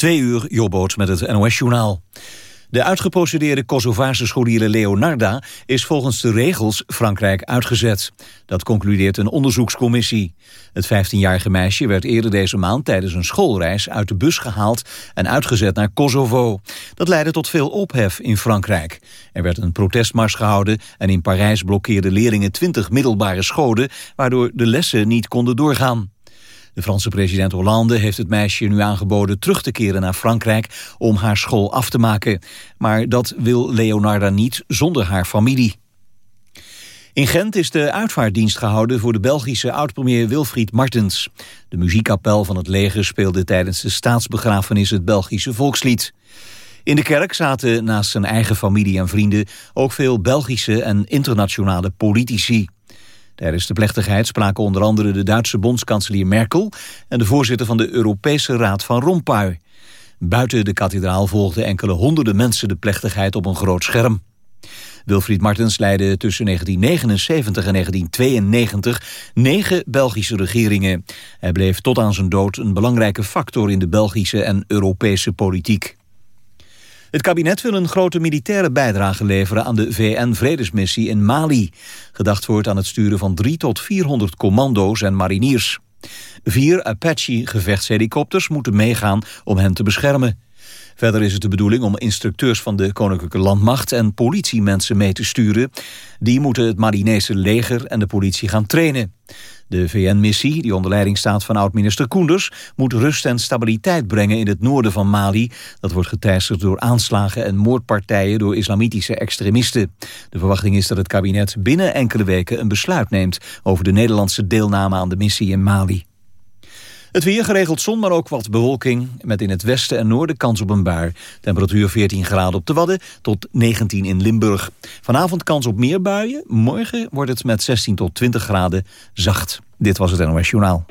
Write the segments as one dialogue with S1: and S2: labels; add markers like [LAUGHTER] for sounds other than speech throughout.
S1: Twee uur, Jobboot met het NOS-journaal. De uitgeprocedeerde Kosovaarse scholier Leonarda is volgens de regels Frankrijk uitgezet. Dat concludeert een onderzoekscommissie. Het 15-jarige meisje werd eerder deze maand tijdens een schoolreis uit de bus gehaald en uitgezet naar Kosovo. Dat leidde tot veel ophef in Frankrijk. Er werd een protestmars gehouden en in Parijs blokkeerden leerlingen 20 middelbare scholen, waardoor de lessen niet konden doorgaan. De Franse president Hollande heeft het meisje nu aangeboden terug te keren naar Frankrijk om haar school af te maken. Maar dat wil Leonarda niet zonder haar familie. In Gent is de uitvaartdienst gehouden voor de Belgische oud-premier Wilfried Martens. De muziekkapel van het leger speelde tijdens de staatsbegrafenis het Belgische volkslied. In de kerk zaten naast zijn eigen familie en vrienden ook veel Belgische en internationale politici. Tijdens de plechtigheid spraken onder andere de Duitse bondskanselier Merkel... en de voorzitter van de Europese Raad van Rompuy. Buiten de kathedraal volgden enkele honderden mensen de plechtigheid op een groot scherm. Wilfried Martens leidde tussen 1979 en 1992 negen Belgische regeringen. Hij bleef tot aan zijn dood een belangrijke factor in de Belgische en Europese politiek. Het kabinet wil een grote militaire bijdrage leveren aan de VN-vredesmissie in Mali. Gedacht wordt aan het sturen van 3 tot 400 commando's en mariniers. Vier Apache-gevechtshelikopters moeten meegaan om hen te beschermen. Verder is het de bedoeling om instructeurs van de Koninklijke Landmacht en politiemensen mee te sturen. Die moeten het Malinese leger en de politie gaan trainen. De VN-missie, die onder leiding staat van oud-minister Koenders... moet rust en stabiliteit brengen in het noorden van Mali. Dat wordt geteisterd door aanslagen en moordpartijen... door islamitische extremisten. De verwachting is dat het kabinet binnen enkele weken een besluit neemt... over de Nederlandse deelname aan de missie in Mali. Het weer geregeld zon, maar ook wat bewolking. Met in het westen en noorden kans op een bui. Temperatuur 14 graden op de Wadden tot 19 in Limburg. Vanavond kans op meer buien. Morgen wordt het met 16 tot 20 graden zacht. Dit was het NOS Journaal.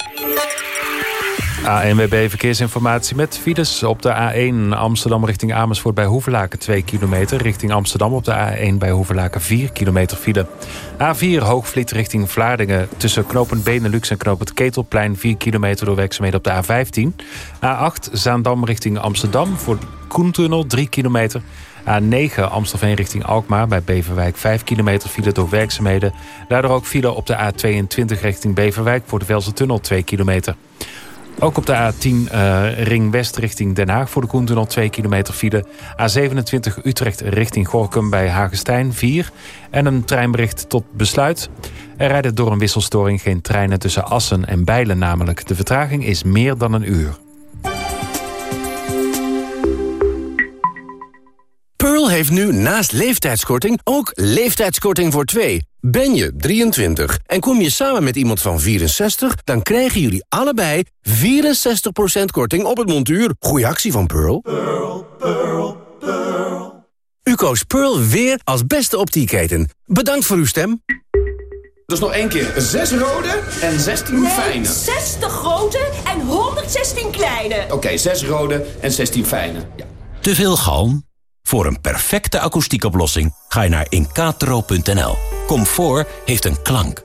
S2: ANWB Verkeersinformatie met files op de A1 Amsterdam richting Amersfoort bij Hoevelaken 2 kilometer. Richting Amsterdam op de A1 bij Hoevelaken 4 kilometer file. A4 Hoogvliet richting Vlaardingen tussen knooppunt Benelux en knooppunt Ketelplein 4 kilometer door werkzaamheden op de A15. A8 Zaandam richting Amsterdam voor Koentunnel 3 kilometer. A9 Amstelveen richting Alkmaar bij Beverwijk 5 kilometer file door werkzaamheden. Daardoor ook file op de A22 richting Beverwijk voor de Velsertunnel 2 kilometer. Ook op de A10 uh, Ring West richting Den Haag voor de Koentunnel 2 kilometer file. A27 Utrecht richting Gorkum bij Hagestein 4. En een treinbericht tot besluit. Er rijden door een wisselstoring geen treinen tussen Assen en Bijlen namelijk. De vertraging is meer dan een uur.
S3: Pearl heeft nu naast leeftijdskorting ook leeftijdskorting voor twee. Ben je 23 en kom je samen met iemand van 64... dan krijgen jullie allebei 64% korting op het montuur. Goeie actie van Pearl. Pearl, Pearl, Pearl. U koos Pearl weer als beste optieketen. Bedankt voor uw stem.
S4: Dus nog één keer. 6 rode en 16
S5: nee,
S4: fijne.
S5: 60 grote en 116 kleine.
S4: Oké, okay, 6 rode en 16 fijne. Ja.
S6: Te veel galm? Voor een perfecte akoestiekoplossing ga je naar incatro.nl. Comfort heeft een klank.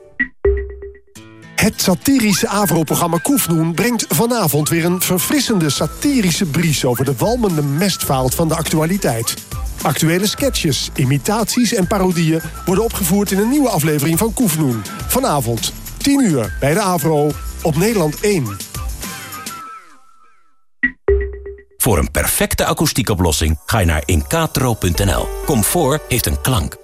S7: Het satirische AVRO-programma Koefnoen brengt vanavond weer een verfrissende satirische bries over de walmende mestvaalt van de actualiteit. Actuele sketches, imitaties en parodieën worden opgevoerd in een nieuwe aflevering van Koefnoen. Vanavond, 10 uur, bij de AVRO, op Nederland 1.
S6: Voor een perfecte akoestiekoplossing ga je naar incatro.nl. Comfort heeft een klank.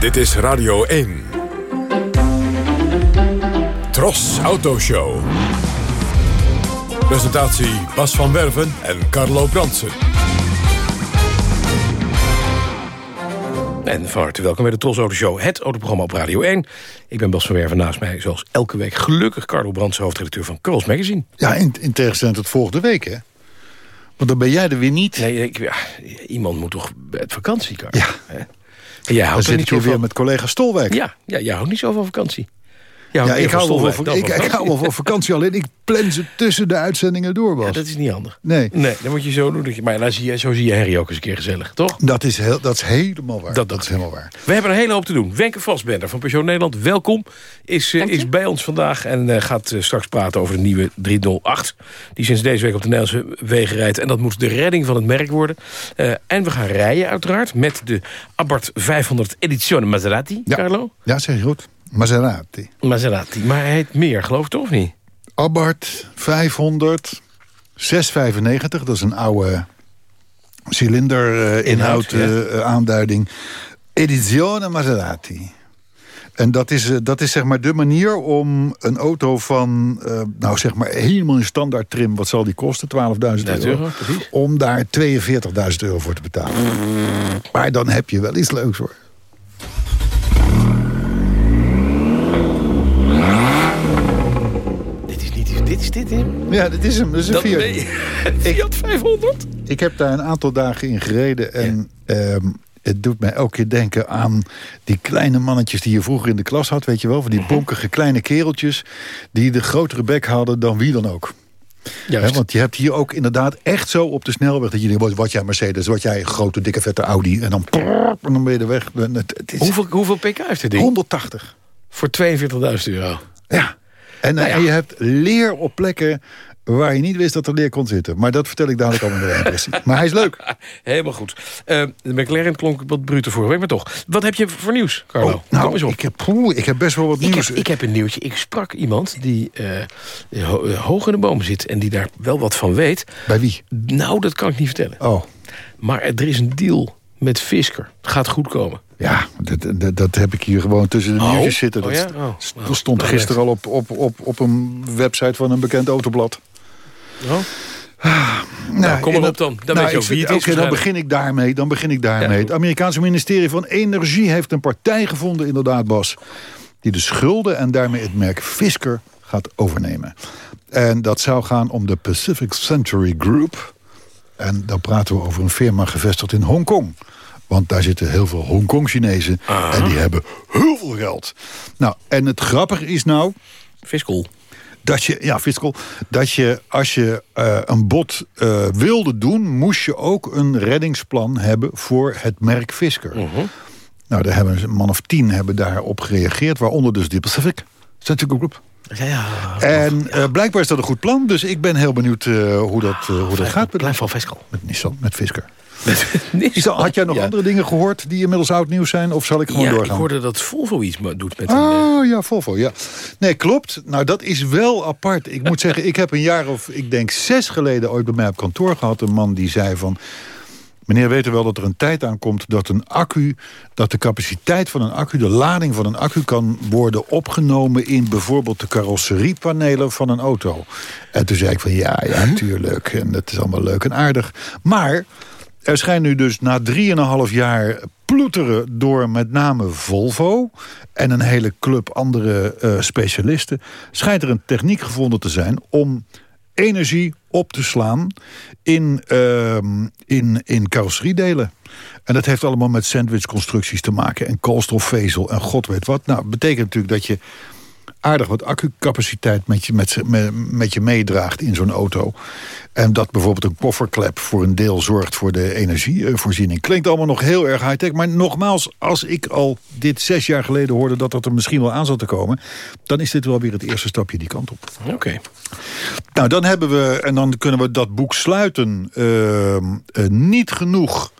S8: Dit is Radio 1. Tros Autoshow. Presentatie Bas van Werven en Carlo Bransen.
S9: En van harte welkom bij de Tros Auto Show, het autoprogramma op Radio 1. Ik ben Bas van Werven naast mij, zoals elke week gelukkig Carlo Brands, hoofdredacteur van Carlos Magazine.
S10: Ja, in, in tegenstelling tot volgende week, hè? Want dan ben jij er weer niet.
S9: Nee, ik, ja, iemand moet toch het vakantie, Carlo.
S10: Ja.
S9: Hè? En jij
S10: Dan
S9: houdt er
S10: zit
S9: niet
S10: ik hier
S9: zo van...
S10: weer met collega Stolwijk.
S9: Ja, ja, jij houdt niet zo van vakantie.
S10: Ja, ik hou, wel van,
S9: dan
S10: ik, hou wel van vakantie, alleen ik plan ze tussen de uitzendingen door, Bas.
S9: Ja, dat is niet handig.
S10: Nee,
S9: Nee, dan moet je zo doen. Dat je, maar dan zie je, zo zie je Harry ook eens een keer gezellig, toch?
S10: dat is, heel, dat is helemaal waar.
S9: Dat
S10: Dat, is helemaal waar.
S9: We hebben een hele hoop te doen. Wenke Vastbender van Peugeot Nederland, welkom. Is, eh, is bij ons vandaag en eh, gaat eh, straks praten over de nieuwe 308. Die sinds deze week op de Nederlandse wegen rijdt. En dat moet de redding van het merk worden. Eh, en we gaan rijden uiteraard met de Abarth 500 Edizione Maserati,
S10: Ja.
S9: Carlo.
S10: Ja, zeg je goed. Maserati.
S9: Maserati, maar hij heet meer, geloof ik toch of niet?
S10: Abarth 500 695. Dat is een oude cilinder eh, inhoud eh, aanduiding. Edizione Maserati. En dat is, dat is zeg maar de manier om een auto van, nou zeg maar helemaal in standaard trim, wat zal die kosten? 12.000 euro. Om daar 42.000 euro voor te betalen. Maar dan heb je wel iets leuks hoor.
S9: Dit is dit, hem?
S10: Ja, dit is hem. Dat is een
S9: Dat,
S10: Fiat.
S9: nee, [LAUGHS] Fiat 500?
S10: Ik heb daar een aantal dagen in gereden. En ehm, het doet mij elke keer denken aan die kleine mannetjes... die je vroeger in de klas had, weet je wel? Van die bonkige kleine kereltjes... die de grotere bek hadden dan wie dan ook.
S9: Juist.
S10: Hè, want je hebt hier ook inderdaad echt zo op de snelweg... dat je denkt, wat- jij Mercedes, wat jij grote, dikke, vette Audi... en dan, en dan ben je er weg. Het, het is
S9: Hoeveel, hoeveel pk heeft dit ding?
S10: 180.
S9: Voor 42.000 euro.
S10: Ja. En, eh,
S9: Nou ja.
S10: en je hebt leer op plekken waar je niet wist dat er leer kon zitten. Maar dat vertel ik dadelijk allemaal in de impressie. [LAUGHS] Maar hij is leuk.
S9: Helemaal goed. Eh, de McLaren klonk wat bruter vorige week, maar toch. Wat heb je voor nieuws, Carlo?
S10: Oh,
S9: Kom
S10: nou,
S9: eens op.
S10: ik heb, poeh, ik heb best wel wat
S9: Ik
S10: nieuws.
S9: heb, ik heb een nieuwtje. Ik sprak iemand die eh, ho- hoog in de bomen zit... en die daar wel wat van weet.
S10: Bij wie?
S9: Nou, dat kan ik niet vertellen.
S10: Oh,
S9: Maar er is een deal met Fisker. Het gaat goed komen.
S10: Ja, dat, dat, dat heb ik hier gewoon tussen de
S9: Oh?
S10: nieuwtjes zitten. Dat,
S9: Oh. Oh.
S10: dat stond
S9: Nou,
S10: gisteren al op, op, op, op een website van een bekend autoblad.
S9: Oh? Nou, kom
S10: en
S9: maar op dan. Dan
S10: nou,
S9: weet je ook wie het is.
S10: Dan begin ik daarmee. Dan begin ik daarmee.
S9: Ja.
S10: het Amerikaanse ministerie van Energie heeft een partij gevonden, inderdaad, Bas. Die de schulden en daarmee het merk Fisker gaat overnemen. En dat zou gaan om de Pacific Century Group. En dan praten we over een firma gevestigd in Hongkong. Want daar zitten heel veel Hongkong-Chinezen. En die hebben heel veel geld. Nou, en het grappige is nou
S9: Fiscal.
S10: dat je, ja, fiscal, dat je als je eh, een bod eh, wilde doen, moest je ook een reddingsplan hebben voor het merk Fisker. Nou, daar hebben een man of tien hebben daarop gereageerd, waaronder dus de Pacific Century Group.
S9: Ja, ja.
S10: En eh, blijkbaar is dat een goed plan, dus ik ben heel benieuwd hoe dat, hoe dat gaat met,
S9: van Fiscal.
S10: met Nissan, met Fisker. [LAUGHS]
S9: Nee,
S10: Is dat- had jij nog
S9: ja.
S10: andere dingen gehoord die inmiddels oud nieuws zijn, of zal ik gewoon
S9: Ja, ik
S10: doorgaan?
S9: hoorde dat Volvo iets doet met een... eh,
S10: Oh ja, Volvo, ja. Nee, klopt. Nou, dat is wel apart. Ik moet zeggen, ik heb een jaar of, ik denk zes geleden... ooit bij mij op kantoor gehad, een man die zei van... Meneer, weet u wel dat er een tijd aankomt dat een accu... dat de capaciteit van een accu, de lading van een accu... kan worden opgenomen in bijvoorbeeld de carrosseriepanelen van een auto. En toen zei ik van ja, ja, tuurlijk. En dat is allemaal leuk en aardig. Maar er schijnt nu dus na 3,5 jaar ploeteren door met name Volvo... en een hele club andere eh, specialisten... schijnt er een techniek gevonden te zijn om energie op te slaan in, ehm, in, in carrosseriedelen. En dat heeft allemaal met sandwichconstructies te maken... en koolstofvezel en god weet wat. Nou, betekent natuurlijk dat je aardig wat accucapaciteit met je, met, met je meedraagt in zo'n auto. En dat bijvoorbeeld een kofferklep voor een deel zorgt voor de energievoorziening. Klinkt allemaal nog heel erg high-tech. Maar nogmaals, als ik al dit zes jaar geleden hoorde dat dat er misschien wel aan zat te komen... dan is dit wel weer het eerste stapje die kant op.
S9: Oké.
S10: Nou, dan hebben we, en dan kunnen we dat boek sluiten... ehm, eh, niet genoeg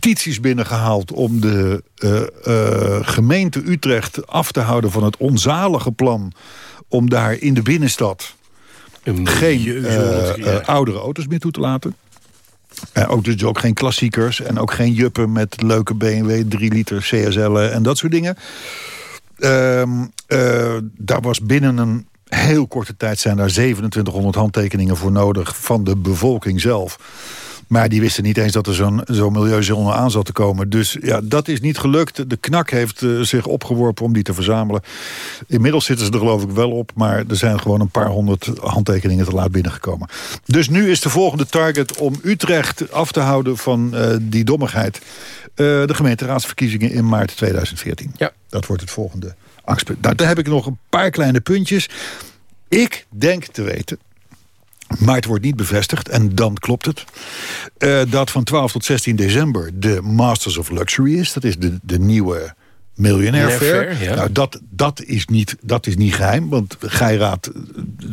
S10: petities binnengehaald om de eh, eh, gemeente Utrecht af te houden van het onzalige plan om daar in de binnenstad
S9: Een
S10: geen eh, oudere auto's meer toe te laten. En ook dus ook geen klassiekers en ook geen juppen met leuke BMW 3 liter CSL'en en dat soort dingen. Ehm, eh, daar was binnen een heel korte tijd zijn daar 2700 handtekeningen voor nodig van de bevolking zelf. Maar die wisten niet eens dat er zo'n zo'n milieuzone aan zat te komen. Dus ja, dat is niet gelukt. De knak heeft eh, zich opgeworpen om die te verzamelen. Inmiddels zitten ze er geloof ik wel op. Maar er zijn gewoon een paar honderd handtekeningen te laat binnengekomen. Dus nu is de volgende target om Utrecht af te houden van eh, die dommigheid. Eh, de gemeenteraadsverkiezingen in maart 2014.
S9: Ja.
S10: Dat wordt het volgende angstpunt. Nou, daar heb ik nog een paar kleine puntjes. Ik denk te weten maar het wordt niet bevestigd, en dan klopt het... Uh, dat van 12 tot 16 december de Masters of Luxury is. Dat is de, de nieuwe Millionaire Fair.
S9: Ja.
S10: Nou, dat, dat, is niet, dat is niet geheim, want Geiraat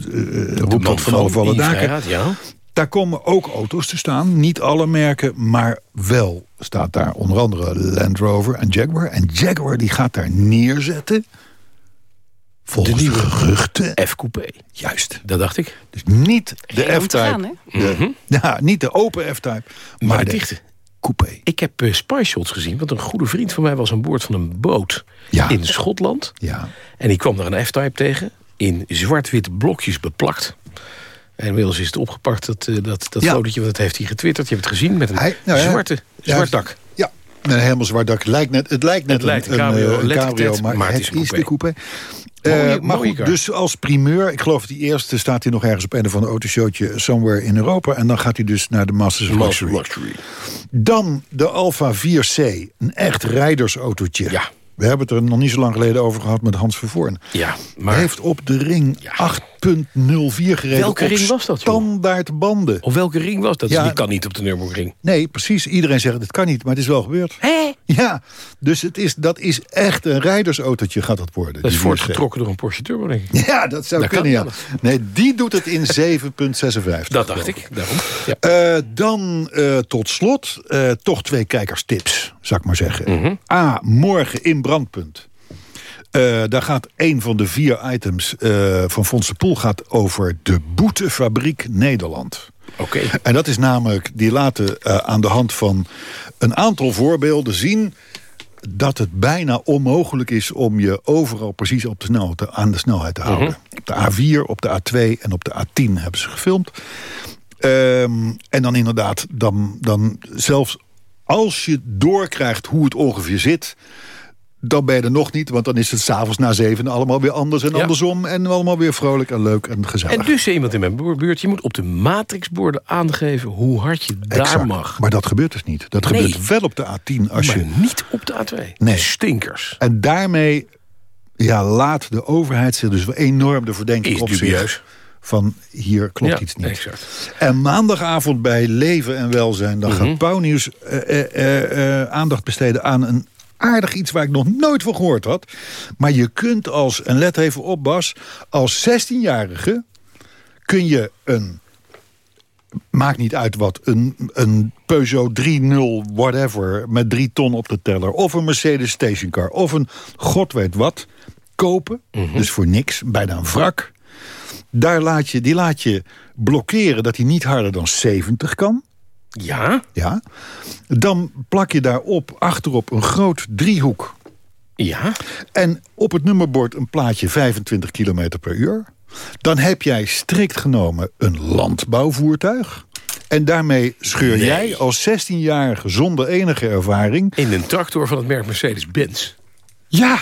S10: uh, roept dat van alle vallen daken.
S9: Ja.
S10: Daar komen ook auto's te staan. Niet alle merken, maar wel staat daar onder andere Land Rover en Jaguar. En Jaguar die gaat daar neerzetten... Volgens de, nieuwe geruchten.
S9: F-coupé.
S10: Juist.
S9: Dat dacht ik.
S10: Dus niet de
S11: Geen
S10: F-type.
S9: Mhm.
S10: Ja, niet de open F-type. Maar,
S9: Maar
S10: de
S9: dichte.
S10: coupé.
S9: Ik heb uh, Spy Shots gezien, want een goede vriend van mij was aan boord van een boot
S10: Ja.
S9: in Schotland.
S10: Ja.
S9: En die kwam daar een F-type tegen, in zwart-wit blokjes beplakt. En inmiddels is het opgepakt, dat, eh, dat, dat
S10: Ja.
S9: fotootje, want dat heeft hij getwitterd. Je hebt het gezien met een
S10: Hij- nou ja,
S9: zwarte,
S10: ja,
S9: zwart dak.
S10: Ja, een helemaal zwart dak. Lijkt net, het lijkt net
S9: Het lijkt
S10: een,
S9: een cabrio,
S10: een, eh, een cabrio,
S9: net,
S10: maar,
S9: maar het
S10: het
S9: is een
S10: is de coupé.
S9: Mooie-
S10: Eh, maar goed, dus als primeur, ik geloof die eerste staat hij nog ergens op een of ander autoshowtje somewhere in Europa. En dan gaat hij dus naar de Masters of Luxury.
S9: Luxury.
S10: Dan de Alfa 4C, een echt rijdersautootje.
S9: Ja.
S10: We hebben het er nog niet zo lang geleden over gehad met Hans Vervoorn.
S9: Ja,
S10: Hij
S9: maar
S10: heeft op de ring 8.04 gereden.
S9: Welke ring was dat, joh?
S10: Standaard banden.
S9: op welke ring was dat?
S10: Ja.
S9: Die kan niet op de Nürburgring.
S10: Nee, precies. Iedereen zegt het kan niet, maar het is wel gebeurd.
S9: Hé?
S10: Ja, dus het is, dat is echt een rijdersautootje gaat dat worden.
S9: Dat is
S10: die 4C.
S9: voortgetrokken door een Porsche Turbo, denk ik.
S10: Ja, dat zou
S9: Dat
S10: kunnen, ja. Nee, die doet het in 7.56.
S9: Dat dacht ik, daarom. Ja.
S10: Eh, dan eh, tot slot eh, toch twee kijkerstips, zou ik maar zeggen.
S9: Mhm.
S10: A, morgen in Brandpunt. Eh, daar gaat een van de vier items eh, van Fons Poel gaat over de boetefabriek Nederland.
S9: Oké.
S10: En dat is namelijk, die laten eh, aan de hand van een aantal voorbeelden zien dat het bijna onmogelijk is om je overal precies op de snelheid, aan de snelheid te houden. Op de A4, op de A2 en op de A10 hebben ze gefilmd. Ehm, en dan inderdaad, dan, dan zelfs als je doorkrijgt hoe het ongeveer zit... dan ben je er nog niet, want dan is het s'avonds na zeven allemaal weer anders en
S9: Ja.
S10: andersom. En allemaal weer vrolijk en leuk en gezellig.
S9: En dus zei iemand in mijn buurt, je moet op de matrixborden aangeven hoe hard je daar mag.
S10: Maar dat gebeurt dus niet. Dat
S9: Nee.
S10: gebeurt wel op de A10 als
S9: maar
S10: je
S9: niet op de A2.
S10: Nee.
S9: Stinkers.
S10: En daarmee ja, laat de overheid zich dus wel enorm de verdenking
S9: Is
S10: op zich.
S9: dubieus.
S10: Van hier klopt
S9: Ja,
S10: iets niet.
S9: exact.
S10: En maandagavond bij Leven en Welzijn... dan
S9: Mhm.
S10: gaat Pauwnieuws eh, eh, eh, aandacht besteden aan een aardig iets... waar ik nog nooit van gehoord had. Maar je kunt als, en let even op Bas... als 16-jarige kun je een maakt niet uit wat, een, een Peugeot 3.0 whatever... met drie ton op de teller, of een Mercedes stationcar... of een god weet wat, kopen. Dus voor niks, bijna een wrak. Daar laat je, die laat je blokkeren dat hij niet harder dan 70 kan.
S9: Ja?
S10: Ja. Dan plak je daarop achterop een groot driehoek.
S9: Ja?
S10: En op het nummerbord een plaatje 25 km per uur. Dan heb jij strikt genomen een landbouwvoertuig. En daarmee scheur
S9: Nee.
S10: jij als 16-jarige zonder enige ervaring...
S9: In een tractor van het merk Mercedes-Benz.
S10: Ja,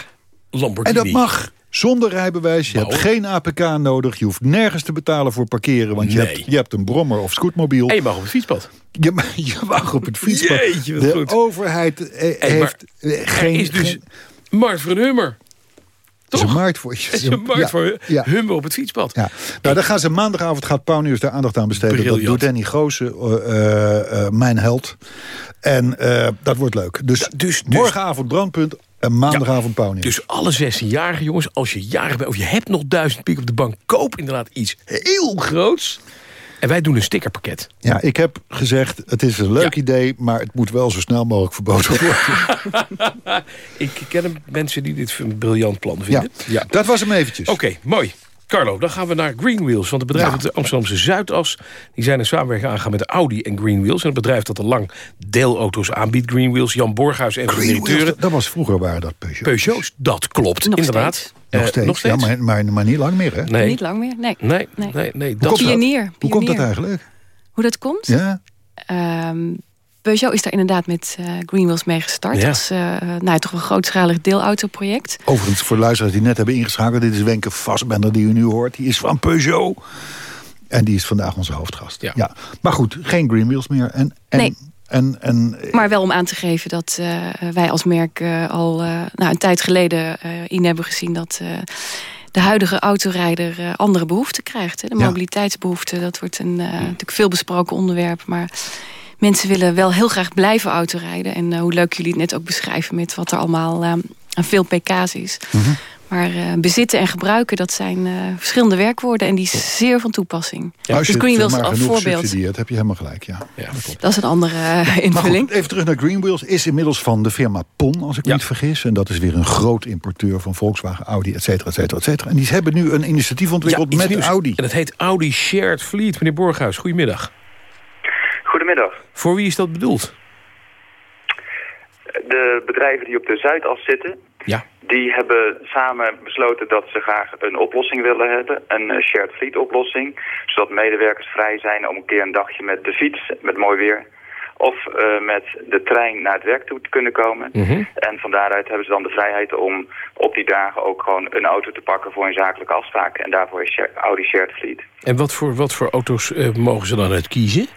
S10: en
S9: Lamborghini.
S10: dat mag. Zonder rijbewijs, je hebt
S9: Bouwen.
S10: geen APK nodig... je hoeft nergens te betalen voor parkeren... want je, hebt, je hebt een brommer of scootmobiel.
S9: En je mag op het fietspad.
S10: Je, [LAUGHS] je mag op het fietspad.
S9: Jeetje,
S10: de
S9: goed.
S10: overheid eh,
S9: Hey,
S10: heeft eh, geen...
S9: is dus
S10: geen-
S9: een hummer.
S10: is een
S9: Toch?
S10: markt voor
S9: is een markt
S10: ja,
S9: voor
S10: ja.
S9: hummer op het fietspad.
S10: Ja. Nou, daar gaan ze maandagavond gaat Pauwnieuws daar aandacht aan besteden. Dat
S9: Briljant.
S10: doet Danny Goosen, eh, mijn held. En dat wordt leuk. Dus,
S9: dus- dus-
S10: morgenavond brandpunt en maandagavond Pauwnieuws.
S9: Dus alle 16-jarigen jongens, als je jarig bent... of je hebt nog duizend piek op de bank... koop inderdaad iets heel groots. En wij doen een stickerpakket.
S10: Ja, ik heb gezegd, het is een leuk
S9: Ja.
S10: idee... maar het moet wel zo snel mogelijk verboden worden. [LAUGHS]
S9: Ik ken mensen die dit een briljant plan
S10: ja.
S9: vinden.
S10: dat was hem eventjes.
S9: Oké, mooi. Carlo, dan gaan we naar Green Wheels. Want het bedrijf
S10: Ja.
S9: op de Amsterdamse Zuidas... die zijn een samenwerking aangegaan met Audi en Green Wheels. En het bedrijf dat al lang deelauto's aanbiedt. Green Wheels, Jan Borghuis en directeuren.
S10: dat, dat was vroeger waren dat Peugeot.
S9: Peugeots, dat klopt,
S11: Nog
S9: inderdaad.
S11: steeds.
S10: Nog
S9: Eh,
S10: steeds,
S9: nog steeds?
S10: Ja, maar, maar, maar niet lang meer, hè?
S9: Nee.
S11: Niet lang meer, nee.
S9: Nee,
S11: Nee.
S9: nee, nee.
S10: Hoe
S9: dat
S10: komt dat?
S11: Pionier.
S10: Hoe komt dat eigenlijk?
S11: Hoe dat komt?
S10: Ja?
S12: ehm, Peugeot is daar inderdaad met uh, Greenwheels mee gestart.
S10: Ja.
S12: Als uh, nou, ja, toch een grootschalig deelautoproject.
S10: Overigens, voor luisteraars die net hebben ingeschakeld... dit is Wenke Vastbender die u nu hoort. Die is van Peugeot. En die is vandaag onze hoofdgast. Ja. Maar goed, geen Greenwheels meer. En, en,
S12: nee.
S10: En, en,
S12: maar wel om aan te geven dat uh, wij als merk uh, al uh, nou, een tijd geleden in hebben gezien... dat de huidige autorijder andere behoeften krijgt. Hè? De
S10: Ja.
S12: mobiliteitsbehoeften, dat wordt een natuurlijk veel besproken onderwerp. Maar mensen willen wel heel graag blijven autorijden. En hoe leuk jullie het net ook beschrijven met wat er allemaal aan veel pk's is.
S10: Mhm.
S12: Maar uh, bezitten en gebruiken, dat zijn uh, verschillende werkwoorden... en die is zeer van toepassing.
S10: Ja, als je
S12: dus Greenwheels
S10: maar
S12: als
S10: genoeg
S12: voorbeeld.
S10: subsidieert, heb je helemaal gelijk. Ja.
S12: dat, dat is een andere uh,
S10: Maar
S12: invulling.
S10: goed, even terug naar Greenwheels. Is inmiddels van de firma PON, als ik me niet vergis. En dat is weer een groot importeur van Volkswagen, Audi, et cetera, et cetera, et cetera. En die hebben nu een initiatief ontwikkeld met
S9: nieuws.
S10: Audi.
S9: En dat heet Audi Shared Fleet. Meneer Borghuis, goedemiddag.
S13: Goedemiddag.
S9: Voor wie is dat bedoeld?
S13: De bedrijven die op de Zuidas zitten,
S9: Ja.
S13: die hebben samen besloten dat ze graag een oplossing willen hebben. Een eh, shared fleet oplossing. Zodat medewerkers vrij zijn om een keer een dagje met de fiets, met mooi weer... of eh, met de trein naar het werk toe te kunnen komen.
S9: Mhm.
S13: En van daaruit hebben ze dan de vrijheid om op die dagen ook gewoon een auto te pakken voor een zakelijke afspraak. En daarvoor is Audi Shared Fleet.
S9: En wat voor, wat voor auto's eh, mogen ze dan uit kiezen?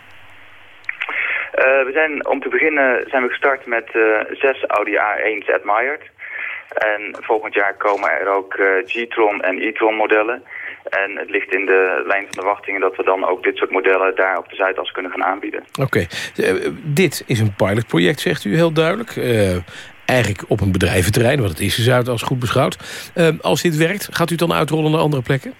S13: Eh, we zijn, om te beginnen zijn we gestart met eh, zes Audi A1's admired. En volgend jaar komen er ook eh, G-Tron en e-tron modellen. En het ligt in de lijn van de wachtingen dat we dan ook dit soort modellen daar op de Zuidas kunnen gaan aanbieden.
S9: Oké, dit is een pilotproject, zegt u heel duidelijk. Eigenlijk op een bedrijventerrein, want het is de Zuidas goed beschouwd. Als dit werkt, gaat u dan uitrollen naar andere plekken?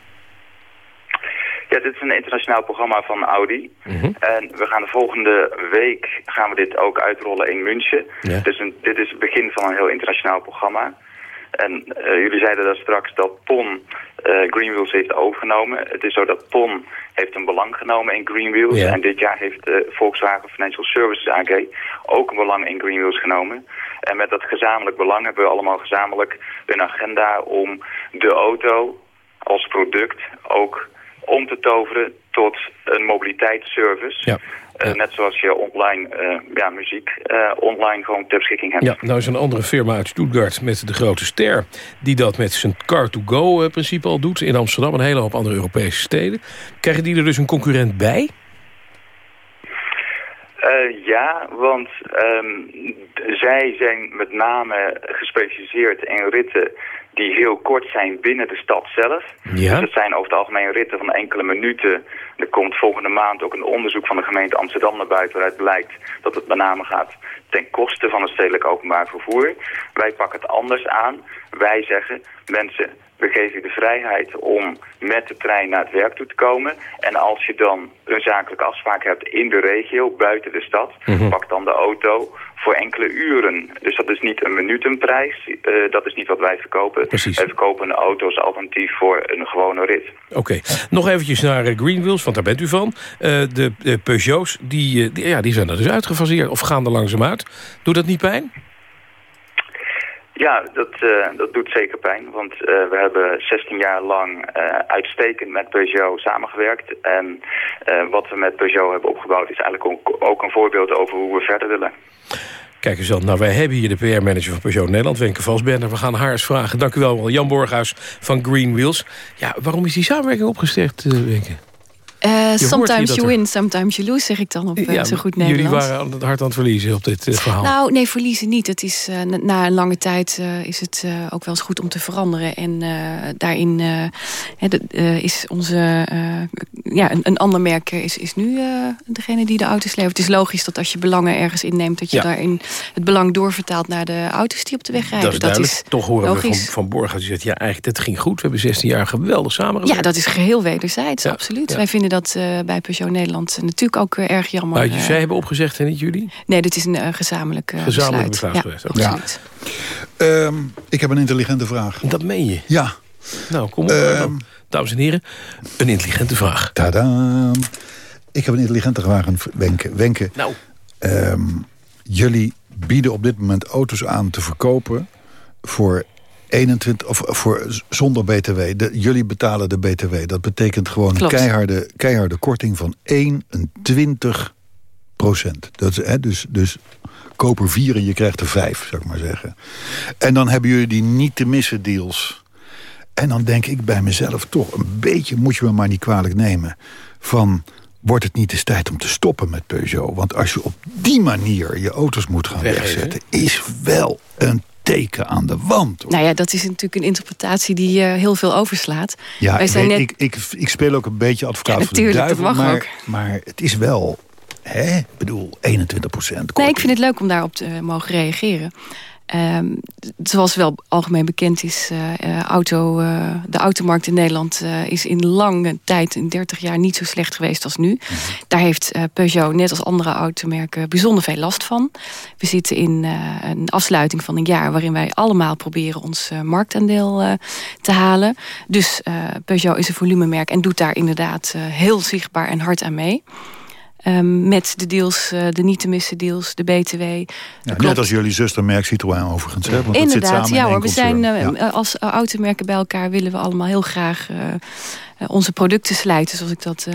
S13: Ja, dit is een internationaal programma van Audi. En we gaan de volgende week gaan we dit ook uitrollen in München.
S9: Ja.
S13: Dus een, dit is het begin van een heel internationaal programma. En eh, jullie zeiden daar straks dat PON eh Greenwheels heeft overgenomen. Het is zo dat PON heeft een belang genomen in Greenwheels.
S9: Ja.
S13: En dit jaar heeft Volkswagen Financial Services AG ook een belang in Greenwheels genomen. En met dat gezamenlijk belang hebben we allemaal gezamenlijk een agenda om de auto als product ook om te toveren tot een mobiliteitsservice.
S9: Ja.
S13: Eh, net zoals je online eh, ja, muziek eh, online gewoon ter beschikking hebt.
S9: Ja, nou is een andere firma uit Stuttgart met de grote ster... die dat met zijn car-to-go-principe al doet in Amsterdam... en een hele hoop andere Europese steden. Krijgen die er dus een concurrent bij?
S13: Ja, want ehm, zij zijn met name gespecialiseerd in ritten die heel kort zijn binnen de stad zelf.
S9: Ja.
S13: Dus het zijn over het algemeen ritten van enkele minuten. Er komt volgende maand ook een onderzoek van de gemeente Amsterdam naar buiten... waaruit blijkt dat het met name gaat ten koste van het stedelijk openbaar vervoer. Wij pakken het anders aan. Wij zeggen, mensen, we geven je de vrijheid om met de trein naar het werk toe te komen. En als je dan een zakelijke afspraak hebt in de regio, buiten de stad,
S9: Mhm.
S13: pak dan de auto voor enkele uren. Dus dat is niet een minutenprijs, eh, dat is niet wat wij verkopen.
S9: Precies.
S13: Wij verkopen een auto als alternatief voor een gewone rit.
S9: Oké, nog eventjes naar eh, Greenwheels, want daar bent u van. Eh, de, de Peugeots, die, die- ja, die zijn er dus uitgefaseerd of gaan er langzaam uit. Doet dat niet pijn?
S13: Ja, dat, eh, dat doet zeker pijn, want eh, we hebben 16 jaar lang eh, uitstekend met Peugeot samengewerkt. En wat we met Peugeot hebben opgebouwd is eigenlijk ook, een voorbeeld over hoe we verder willen.
S9: Kijk eens dan, nou wij hebben hier de PR-manager van Peugeot Nederland, Wenke Valsberner. We gaan haar eens vragen. Dank u wel, Jan Borghuis van Greenwheels. Ja, waarom is die samenwerking opgestart, Wenke?
S12: Uh, sometimes you
S9: er-
S12: win, sometimes you lose, zeg ik dan op uh, zo goed Nederlands.
S9: Jullie waren aan het hard aan het verliezen op dit eh, verhaal.
S12: Nou, nee, verliezen niet. Het is, na, een lange tijd is het ook wel eens goed om te veranderen. En daarin is onze... ja, een, een, ander merk is, is nu degene die de auto's levert. Het is logisch dat als je belangen ergens inneemt... dat je
S9: Ja.
S12: daarin het belang doorvertaalt naar de auto's die op de weg rijden.
S9: dat is. Toch horen
S12: logisch.
S9: we van, van Borghuis die zegt... ja, eigenlijk, dat ging goed. We hebben 16 jaar geweldig samengewerkt.
S12: Ja, dat is geheel wederzijds,
S9: Ja,
S12: absoluut. Wij vinden dat uh, bij Peugeot Nederland natuurlijk ook uh, erg jammer.
S9: Maar
S12: uh,
S9: zij hebben opgezegd en niet jullie?
S12: Nee, dit is een uh, gezamenlijk,
S9: Gezamenlijk
S12: besluit.
S9: besluit geweest.
S12: Ja.
S10: Ehm, ik heb een intelligente vraag.
S9: Dat meen je?
S10: Ja.
S9: Nou, kom op.
S10: Ehm.
S9: Dames en heren, een intelligente vraag.
S10: Tadam. Ik heb een intelligente vraag aan Wenke. Wenke,
S9: Nou.
S10: ehm, jullie bieden op dit moment auto's aan te verkopen... voor 21 of voor zonder btw. De, jullie betalen de btw. Dat betekent gewoon een keiharde, keiharde korting van 21 procent. Dat is, hè, dus, dus koop er vier en je krijgt er vijf, zou ik maar zeggen. En dan hebben jullie die niet te missen deals. En dan denk ik bij mezelf toch een beetje, moet je me maar niet kwalijk nemen... van wordt het niet eens tijd om te stoppen met Peugeot? Want als je op die manier je auto's moet gaan wegzetten... is wel een teken aan de wand.
S12: Nou ja, dat is natuurlijk een interpretatie die uh, heel veel overslaat.
S10: Ja, Wij zijn net... ik, ik, ik speel ook een beetje advocaat ja, voor de duivel.
S12: Dat mag
S10: maar,
S12: ook.
S10: maar het is wel, hè, bedoel, 21 procent.
S12: Nee, ik vind het leuk om daarop te mogen reageren. Um, zoals wel algemeen bekend is, uh, auto, uh, de automarkt in Nederland uh, is in lange tijd, in 30 jaar, niet zo slecht geweest als nu. -hmm. Daar heeft Peugeot, net als andere automerken, bijzonder veel last van. We zitten in een afsluiting van een jaar waarin wij allemaal proberen ons marktaandeel te halen. Dus Peugeot is een volumemerk en doet daar inderdaad heel zichtbaar en hard aan mee. Um, met de deals, uh, de niet te missen deals, de BTW.
S10: Ja, net als jullie zustermerk Citroën overigens. Hè? Want
S12: Inderdaad,
S10: zit samen
S12: ja
S10: in
S12: hoor. We zijn uh,
S10: Ja.
S12: als automerken bij elkaar willen we allemaal heel graag onze producten slijten, zoals ik dat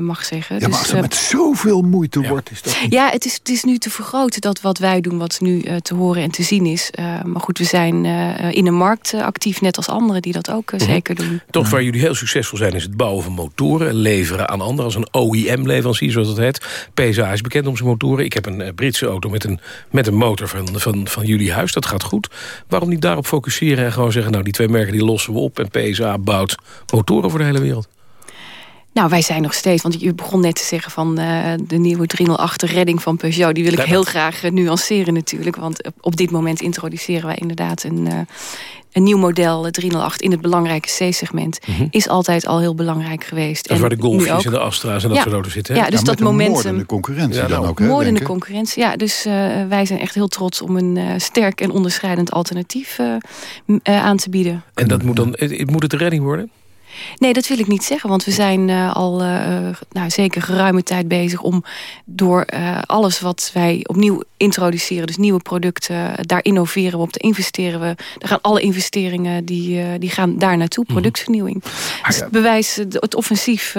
S12: mag zeggen.
S10: Ja, maar als het met zoveel moeite wordt, is dat...
S12: Ja, het is, het is nu te vergroten dat wat wij doen, wat nu te horen en te zien is. maar goed, we zijn in een markt actief, net als anderen die dat ook zeker doen.
S9: Toch waar jullie heel succesvol zijn, is het bouwen van motoren. Leveren aan anderen als een OEM-leverancier, zoals dat heet. PSA is bekend om zijn motoren. Ik heb een Britse auto met een, met een motor van, van, van jullie huis. Dat gaat goed. Waarom niet daarop focusseren en gewoon zeggen... nou, die twee merken die lossen we op en PSA bouwt motoren voor de hele wereld?
S12: Nou, wij zijn nog steeds, want je begon net te zeggen van uh, de nieuwe 308 redding van Peugeot. Die wil ik heel graag uh, nuanceren natuurlijk. Want op dit moment introduceren wij inderdaad een, uh, een nieuw model 308 in het belangrijke C-segment.
S9: Mhm.
S12: Is altijd al heel belangrijk geweest.
S9: Dat is
S12: en
S9: waar de Golfjes en de Astra's en dat
S12: Ja.
S9: soort auto's zitten. hè?
S12: Ja, dus
S10: Ja,
S12: dat momentum.
S10: moordende concurrentie
S9: Ja,
S10: dan
S9: nou,
S10: ook, hè,
S12: Moordende
S10: denk ik.
S12: concurrentie, ja. Dus uh, wij zijn echt heel trots om een uh, sterk en onderscheidend alternatief uh, uh, aan te bieden.
S9: En dat moet dan, het, moet het de redding worden?
S12: Nee, dat wil ik niet zeggen. Want we zijn uh, al uh, nou, zeker geruime tijd bezig om door uh, alles wat wij opnieuw introduceren, dus nieuwe producten, daar innoveren we op, daar investeren we. Daar gaan alle investeringen die, die gaan daar naartoe, productvernieuwing. Mm -hmm. Dus het bewijs, het offensief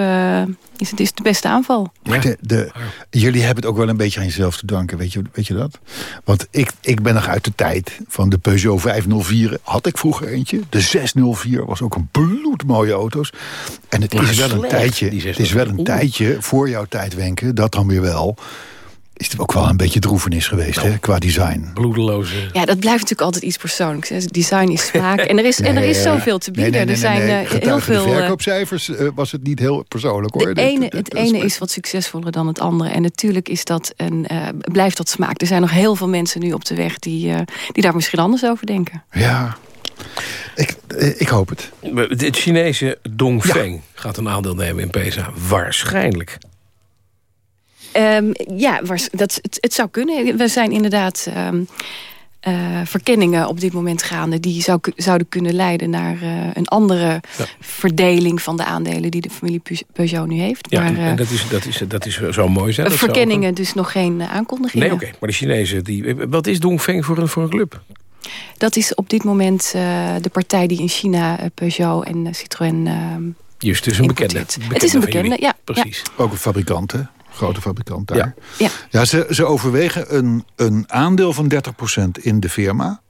S12: is, het is de beste aanval.
S10: Maar de, de, jullie hebben het ook wel een beetje aan jezelf te danken, weet je, weet je dat? Want ik, ik ben nog uit de tijd van de Peugeot 504. Had ik vroeger eentje. De 604 was ook een bloedmooie auto's. En het is wel een tijdje, het is wel een tijdje voor jouw tijd, Wenken, dat dan weer wel is het ook wel een beetje droevenis geweest, hè, qua design.
S9: Bloedeloze.
S12: Ja, dat blijft natuurlijk altijd iets persoonlijks. Hè. Design is smaak. [LAUGHS] En er is, en er is zoveel te bieden.
S10: Nee, nee, nee,
S12: er zijn
S10: nee, nee.
S12: uh, heel
S10: de
S12: veel. uh,
S10: verkoopcijfers uh, was het niet heel persoonlijk, hoor.
S12: De ene, het ene is wat succesvoller dan het andere. En natuurlijk is dat een, uh, blijft dat smaak. Er zijn nog heel veel mensen nu op de weg die, uh, die daar misschien anders over denken.
S10: Ja, ik, eh, ik hoop het.
S9: Het Chinese Dongfeng ja. gaat een aandeel nemen in PSA. Waarschijnlijk.
S12: Um, ja, dat, het, het, zou kunnen. We zijn inderdaad um, uh, verkenningen op dit moment gaande... die zou, zouden kunnen leiden naar uh, een andere ja. verdeling van de aandelen... die de familie Peugeot nu heeft.
S9: Ja,
S12: maar,
S9: en, en dat, is, dat, is, dat is zo mooi zijn.
S12: Verkenningen, dus nog geen aankondigingen.
S9: Nee, oké. Okay. Maar de Chinezen, die, wat is Dongfeng voor een, voor een club?
S12: Dat is op dit moment de partij die in China Peugeot en Citroën...
S9: Just, het is een bekende, bekende.
S12: Het is een bekende, ja.
S9: Precies.
S12: Ja.
S10: Ook een fabrikant, hè? grote fabrikant daar.
S12: Ja, ja.
S10: ja ze, ze overwegen een, een aandeel van 30% in de firma.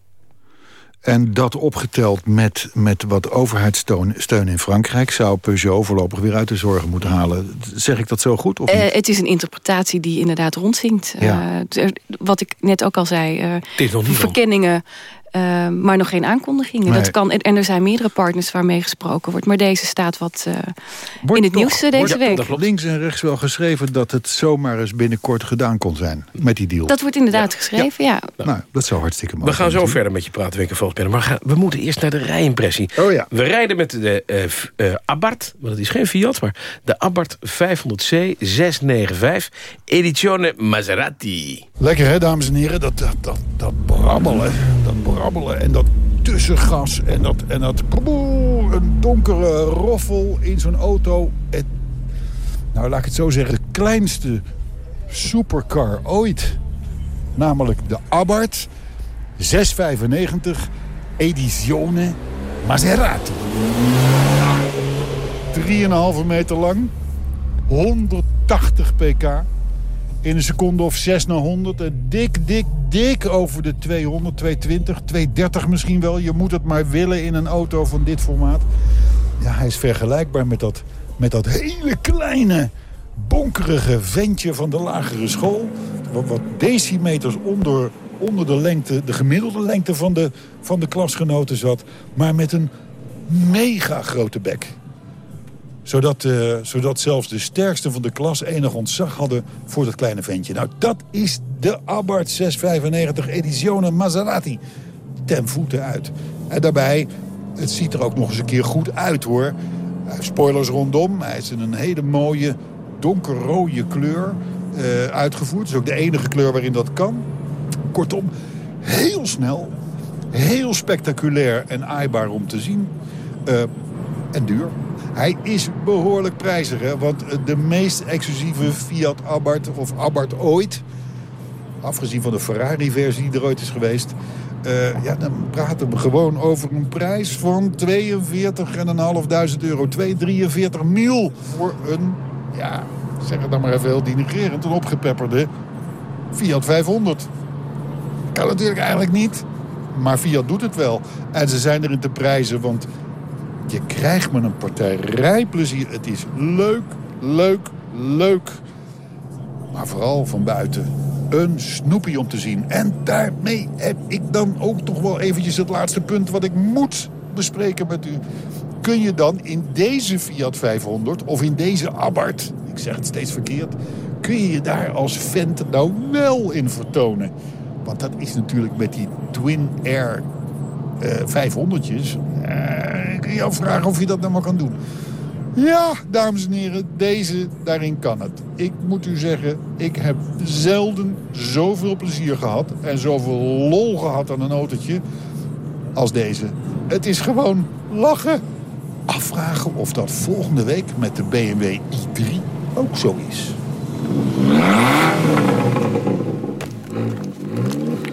S10: En dat opgeteld met, met wat overheidssteun steun in Frankrijk... zou Peugeot voorlopig weer uit de zorgen moeten halen. Zeg ik dat zo goed? Of
S12: uh, het is een interpretatie die inderdaad rondzinkt.
S10: Ja.
S12: Uh, wat ik net ook al zei, uh,
S9: het is nog niet
S12: verkenningen... Uh, maar nog geen aankondigingen.
S10: Nee.
S12: Dat kan, en er zijn meerdere partners waarmee gesproken wordt. Maar deze staat wat uh,
S10: wordt
S12: in het
S10: toch,
S12: nieuws uh, deze
S10: wordt
S12: week.
S10: Toch links en rechts wel geschreven dat het zomaar eens binnenkort gedaan kon zijn. Met die deal.
S12: Dat wordt inderdaad ja. geschreven, ja. ja.
S10: Nou, dat zou hartstikke mooi
S9: We gaan zo verder met je praten, Wenke Valspeler. Maar gaan, we moeten eerst naar de rijimpressie.
S10: Oh ja.
S9: We rijden met de uh, Abarth, want het is geen Fiat, maar de Abarth 500C 695 Edizione Maserati.
S10: Lekker hè, dames en heren, dat, dat, dat, dat brabbelen. Brabbelen en dat tussengas en dat, en dat een donkere roffel in zo'n auto. Het, nou, laat ik het zo zeggen, de kleinste supercar ooit. Namelijk de Abarth 695 Edizione Maserati. 3,5 meter lang, 180 pk in een seconde of 6 naar 100. En dik, dik, dik over de 200, 220, 230 misschien wel. Je moet het maar willen in een auto van dit formaat. Ja, hij is vergelijkbaar met dat, met dat hele kleine, bonkerige ventje van de lagere school. Wat, wat decimeters onder, onder de lengte, de gemiddelde lengte van de, van de klasgenoten zat. Maar met een mega grote bek zodat, uh, zodat zelfs de sterkste van de klas enig ontzag hadden voor dat kleine ventje. Nou, dat is de Abarth 695 Edizione Maserati. Ten voeten uit. En daarbij, het ziet er ook nog eens een keer goed uit hoor. Spoilers rondom. Hij is in een hele mooie donkerrode kleur uh, uitgevoerd. Het is ook de enige kleur waarin dat kan. Kortom, heel snel, heel spectaculair en aaibaar om te zien. En duur. Hij is behoorlijk prijzig, hè? want de meest exclusieve Fiat Abarth of Abarth ooit... afgezien van de Ferrari-versie die er ooit is geweest... Uh, ja, dan praten we gewoon over een prijs van 42.500 euro. 243 mil voor een, ja, zeg het dan maar even heel denigrerend... een opgepepperde Fiat 500. Kan natuurlijk eigenlijk niet, maar Fiat doet het wel. En ze zijn erin te prijzen, want je krijgt me een partij rijplezier. Het is leuk, leuk, leuk. Maar vooral van buiten een snoepie om te zien. En daarmee heb ik dan ook toch wel eventjes het laatste punt... wat ik moet bespreken met u. Kun je dan in deze Fiat 500 of in deze Abarth... ik zeg het steeds verkeerd... kun je je daar als vent nou wel in vertonen? Want dat is natuurlijk met die Twin Air uh, 500'tjes... Uh, ik kun je of je dat nou maar kan doen. Ja, dames en heren, deze, daarin kan het. Ik moet u zeggen, ik heb zelden zoveel plezier gehad... en zoveel lol gehad aan een autootje als deze. Het is gewoon lachen. Afvragen of dat volgende week met de BMW i3 ook zo is.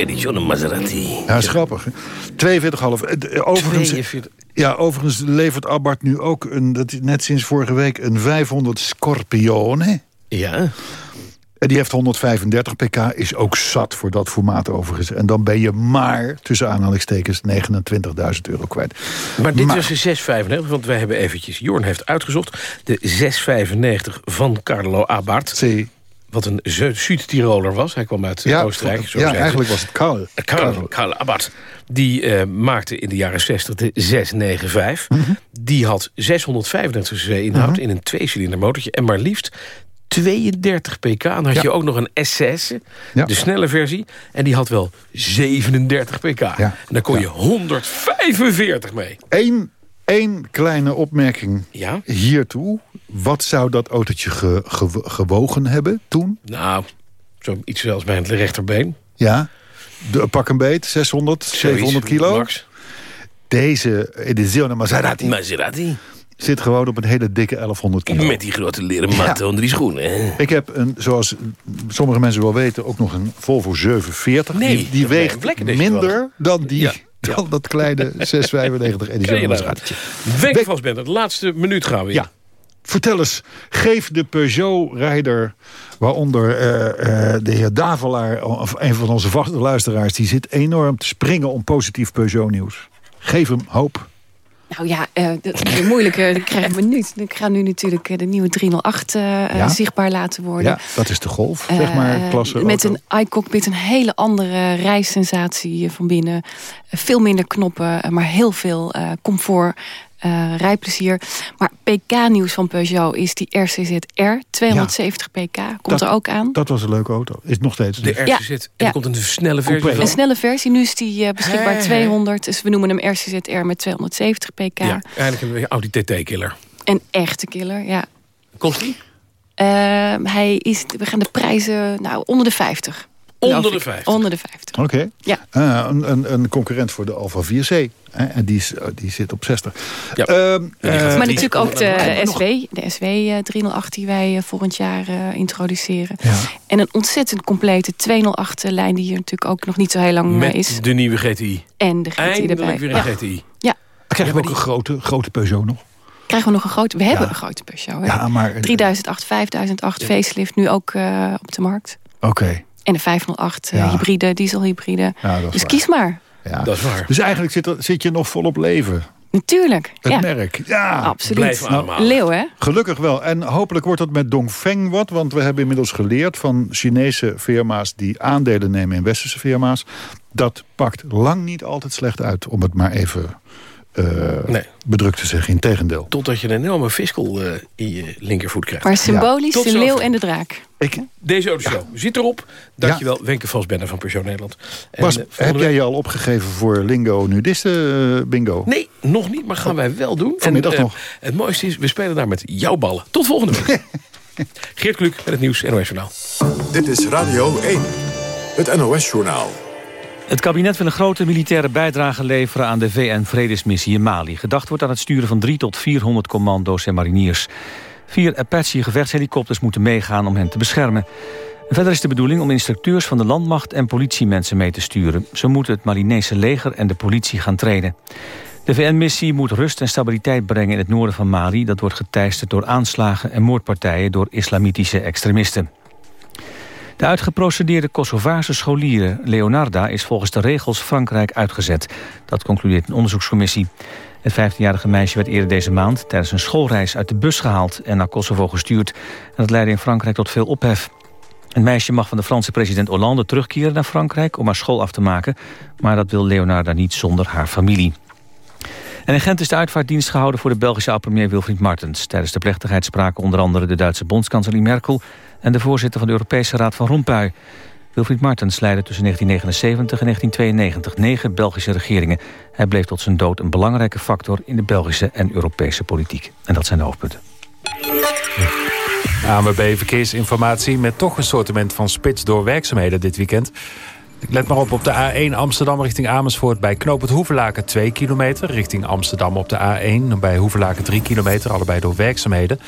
S9: Edizione Maserati.
S10: Ja, is grappig. 42,5. Overigens, 42. Ja, overigens levert Abarth nu ook, een, dat is net sinds vorige week... een 500 Scorpione.
S9: Ja.
S10: En die heeft 135 pk, is ook zat voor dat formaat overigens. En dan ben je maar, tussen aanhalingstekens, 29.000 euro kwijt.
S9: Maar dit was de 695, want wij hebben eventjes... Jorn heeft uitgezocht, de 695 van Carlo Abarth.
S10: C
S9: wat een Zuid-Tiroler was. Hij kwam uit
S10: ja,
S9: Oostenrijk.
S10: Zo ja, eigenlijk was het Karl.
S9: Karl, Karl Abarth. Die uh, maakte in de jaren 60 de 695. Mm -hmm. Die had 635 cc inhoud mm -hmm. in een tweecilinder motortje. En maar liefst 32 pk. Dan had
S10: Ja.
S9: je ook nog een SS,
S10: Ja.
S9: de snelle versie. En die had wel 37 pk. En daar kon je 145 mee.
S10: Eén, één kleine opmerking
S9: Ja?
S10: hiertoe. Wat zou dat autootje ge- ge- gewogen hebben toen?
S9: Nou, zoiets zelfs bij het rechterbeen.
S10: Ja, de, pak een beet, 600, 700 kilo.
S9: Max.
S10: Deze edizione Maserati
S9: Maserati.
S10: zit gewoon op een hele dikke 1100 kilo.
S9: Met die grote leren matten onder die schoenen. hè.
S10: Ik heb, een, zoals sommige mensen wel weten, ook nog een Volvo 740.
S9: Nee,
S10: die, weegt minder dan, die,
S9: Ja. [LAUGHS]
S10: dan dat kleine 695
S9: Ken je
S10: edizione
S9: dat?
S10: Maserati.
S9: Week van Bender, de laatste minuut gaan we in.
S10: Ja. Vertel eens, geef de Peugeot-rijder, waaronder eh, eh, de heer Davelaar... of een van onze vaste luisteraars... die zit enorm te springen om positief Peugeot-nieuws. Geef hem hoop.
S12: Nou ja, eh, de, de moeilijke, ik krijg een minuut. Ik ga nu natuurlijk eh, de nieuwe 308 eh,
S10: Ja.
S12: zichtbaar laten worden.
S10: Ja, dat is de golf, zeg maar, klasse
S12: Met
S10: auto.
S12: een iCockpit een hele andere reissensatie eh, van binnen. Veel minder knoppen, maar heel veel comfort, eh, rijplezier. Maar PK-nieuws van Peugeot is die RCZ-R, 270 pk. Komt
S10: Dat-
S12: er ook aan.
S10: Dat was een leuke auto. Is nog steeds.
S9: De
S10: dus.
S9: RCZ. En
S12: Ja.
S9: er komt een snelle versie.
S12: Een snelle versie, nu is die eh, beschikbaar
S9: Hey, hey.
S12: 200. Dus we noemen hem RCZ-R met 270 pk.
S9: Ja, eigenlijk een Audi TT-killer.
S12: Een echte killer, ja.
S9: Komt die?
S12: Ehm, hij is, we gaan de prijzen nou, onder de 50.
S9: Onder de
S12: ik.
S9: 50?
S12: Onder de 50.
S10: Oké.
S12: Ja.
S10: Ah, een, een, een concurrent voor de Alfa 4C. Hè, en die, is, die zit op 60.
S9: Ja.
S10: Ehm, eh,
S12: maar natuurlijk ook de SW, de SW eh, 308 die wij eh, volgend jaar eh, introduceren.
S10: Ja.
S12: En een ontzettend complete 208 lijn die hier natuurlijk ook nog niet zo heel lang eh,
S9: Met
S12: is.
S9: de nieuwe GTI.
S12: En de GT erbij.
S9: Eindelijk weer een
S12: Ja.
S9: GTI.
S12: Ja,
S10: krijgen we ook een grote, grote Peugeot nog?
S12: krijgen we nog een grote. We hebben een grote Peugeot. hè.
S10: Ja, maar...
S12: 3008, 5008, facelift nu ook eh, op de markt.
S10: Oké.
S12: En de 508 uh,
S10: Ja.
S12: hybride, dieselhybride.
S10: Ja,
S12: dus
S10: waar.
S12: kies maar.
S10: Ja.
S9: Dat is waar.
S10: Dus eigenlijk zit, er, zit je nog volop leven.
S12: Natuurlijk.
S10: Het
S12: ja.
S10: merk. Ja,
S12: Absoluut.
S9: Blijf ademhalen.
S12: Leeuw, hè?
S10: Gelukkig wel. En hopelijk wordt dat met Dongfeng wat. Want we hebben inmiddels geleerd van Chinese firma's... die aandelen nemen in westerse firma's. Dat pakt lang niet altijd slecht uit. Om het maar even eh,
S9: Nee.
S10: bedrukt te zeggen. Integendeel.
S9: Totdat je een enorme fiskel eh, in je linkervoet krijgt.
S12: Maar symbolisch de leeuw en de draak.
S10: Ik,
S9: Deze autoshow zit erop. Dankjewel, Wenke Vosbender van Peugeot Nederland. En,
S10: Bas,
S9: eh,
S10: heb jij je al opgegeven voor Lingo Nudisten eh, bingo?
S9: Nee, nog niet, maar gaan wij wel doen.
S10: Vanmiddag
S9: en,
S10: nog.
S9: Het mooiste is, we spelen daar met jouw ballen. Tot volgende week. [LAUGHS] Geert Kluk met het nieuws NOS Journaal.
S8: Dit is Radio 1. Het NOS-journaal.
S14: Het kabinet wil een grote militaire bijdrage leveren aan de VN-vredesmissie in Mali. Gedacht wordt aan het sturen van 3 tot 400 commando's en mariniers. Vier Apache-gevechtshelikopters moeten meegaan om hen te beschermen. En Verder is de bedoeling om instructeurs van de landmacht en politiemensen mee te sturen. Zo moeten het Malinese leger en de politie gaan trainen. De VN-missie moet rust en stabiliteit brengen in het noorden van Mali... dat wordt geteisterd door aanslagen en moordpartijen door islamitische extremisten. De uitgeprocedeerde Kosovaarse scholieren Leonarda is volgens de regels Frankrijk uitgezet. Dat concludeert een onderzoekscommissie. Het 15-jarige meisje werd eerder deze maand tijdens een schoolreis uit de bus gehaald en naar Kosovo gestuurd. En dat leidde in Frankrijk tot veel ophef. Het meisje mag van de Franse president Hollande terugkeren naar Frankrijk om haar school af te maken. Maar dat wil Leonarda niet zonder haar familie. En in Gent is de uitvaartdienst gehouden voor de Belgische oud-premier Wilfried Martens. Tijdens de plechtigheid spraken onder andere de Duitse bondskanselier Merkel... en de voorzitter van de Europese Raad van Rompuy. Wilfried Martens leidde tussen 1979 en 1992 negen Belgische regeringen. Hij bleef tot zijn dood een belangrijke factor in de Belgische en Europese politiek. En dat zijn de hoofdpunten.
S2: ANWB Verkeersinformatie met toch een sortiment van spits door werkzaamheden dit weekend. Let maar op op de A1 Amsterdam richting Amersfoort bij Knoop het Hoevelaken 2 kilometer. Richting Amsterdam op de A1 bij Hoevelaken 3 kilometer, allebei door werkzaamheden.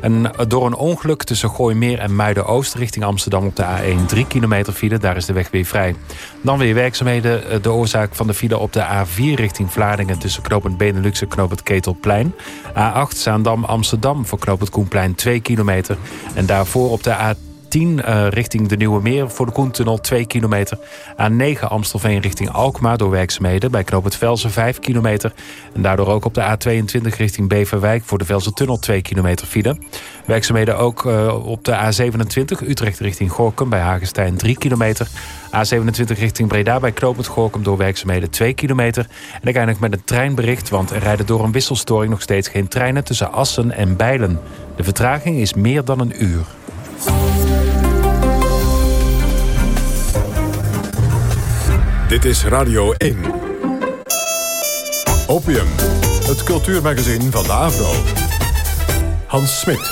S2: En door een ongeluk tussen Gooimeer en Muiden-Oost richting Amsterdam op de A1 3 kilometer file. Daar is de weg weer vrij. Dan weer werkzaamheden. De oorzaak van de file op de A4 richting Vlaardingen tussen knooppunt Benelux en knooppunt Ketelplein. A8 Zaandam Amsterdam voor knooppunt Koenplein 2 kilometer. En daarvoor op de A10 eh, richting de Nieuwe Meer voor de Koentunnel 2 kilometer. A9 Amstelveen richting Alkmaar door werkzaamheden bij knooppunt Velsen 5 kilometer. En daardoor ook op de A22 richting Beverwijk voor de Velsen-tunnel 2 kilometer file. Werkzaamheden ook eh, op de A27 Utrecht richting Gorkum bij Hagestein 3 kilometer. A27 richting Breda bij knooppunt Gorkum door werkzaamheden 2 kilometer. En ik eindig met een treinbericht, want er rijden door een wisselstoring nog steeds geen treinen tussen Assen en Bijlen. De vertraging is meer dan een uur.
S8: Dit is Radio 1. Opium, het cultuurmagazin van de Avro. Hans Smit.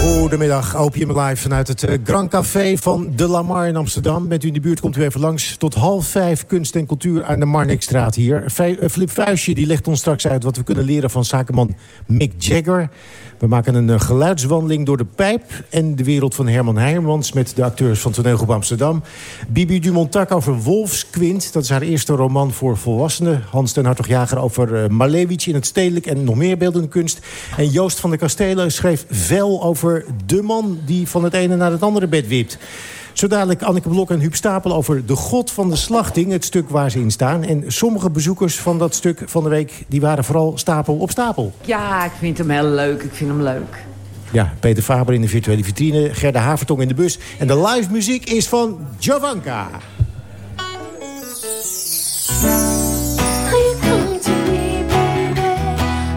S15: Goedemiddag, Opium Live vanuit het eh, Grand Café van De Lamar in Amsterdam. Bent u in de buurt, komt u even langs. Tot half vijf kunst en cultuur aan de Marnixstraat hier. Eh, Flip Vuistje die legt ons straks uit wat we kunnen leren van zakenman Mick Jagger. We maken een eh, geluidswandeling door de pijp en de wereld van Herman Heijmans... met de acteurs van Toneelgroep Amsterdam. Bibi Dumontak over Wolfsquint, dat is haar eerste roman voor volwassenen. Hans ten Hartog-Jager over eh, Malevich in het stedelijk en nog meer beeldende kunst. En Joost van der Kastelen schreef veel over de man... die van het ene naar het andere bed wipt. Zo dadelijk Anneke Blok en Huub Stapel over de god van de slachting... het stuk waar ze in staan. En sommige bezoekers van dat stuk van de week... die waren vooral stapel op stapel.
S16: Ja, ik vind hem heel leuk. Ik vind hem leuk.
S15: Ja, Peter Faber in de virtuele vitrine, Gerda Havertong in de bus. En de live muziek is van Jovanka.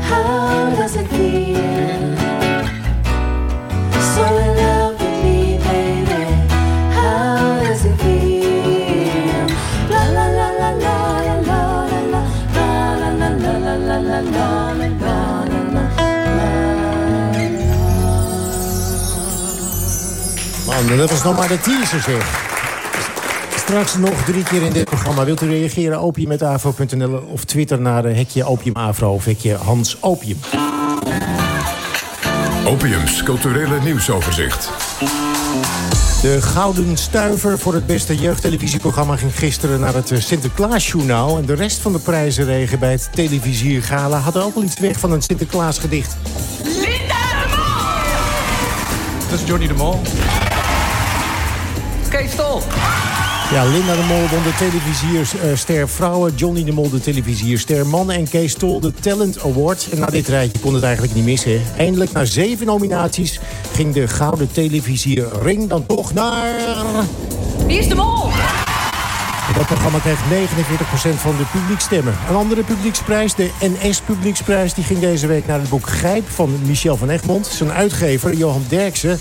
S17: How does it feel?
S15: Man, dat was nog maar de teaser zeg. Straks nog drie keer in dit programma. Wilt u reageren? Opium met afro.nl of Twitter naar eh, hekje Opium Afro of hekje Hans Opium.
S8: Opiums culturele nieuwsoverzicht.
S15: De Gouden Stuiver voor het beste jeugdtelevisieprogramma... ging gisteren naar het eh, Sinterklaasjournaal. En de rest van de prijzenregen bij het televisiergala... had ook wel iets weg van een Sinterklaasgedicht.
S18: Dat is Johnny de Mol.
S15: Ja, Linda de Mol won de televisierster vrouwen. Johnny de Mol de televisierster mannen. En Kees Tol de Talent Award. En na dit rijtje kon het eigenlijk niet missen. Eindelijk na zeven nominaties ging de gouden televisierring dan toch naar...
S5: Wie is de mol?
S15: Dat programma kreeg 49% van de publiekstemmen. Een andere publieksprijs, de NS-publieksprijs... die ging deze week naar het boek Grijp van Michel van Egmond. Zijn uitgever, Johan Derksen...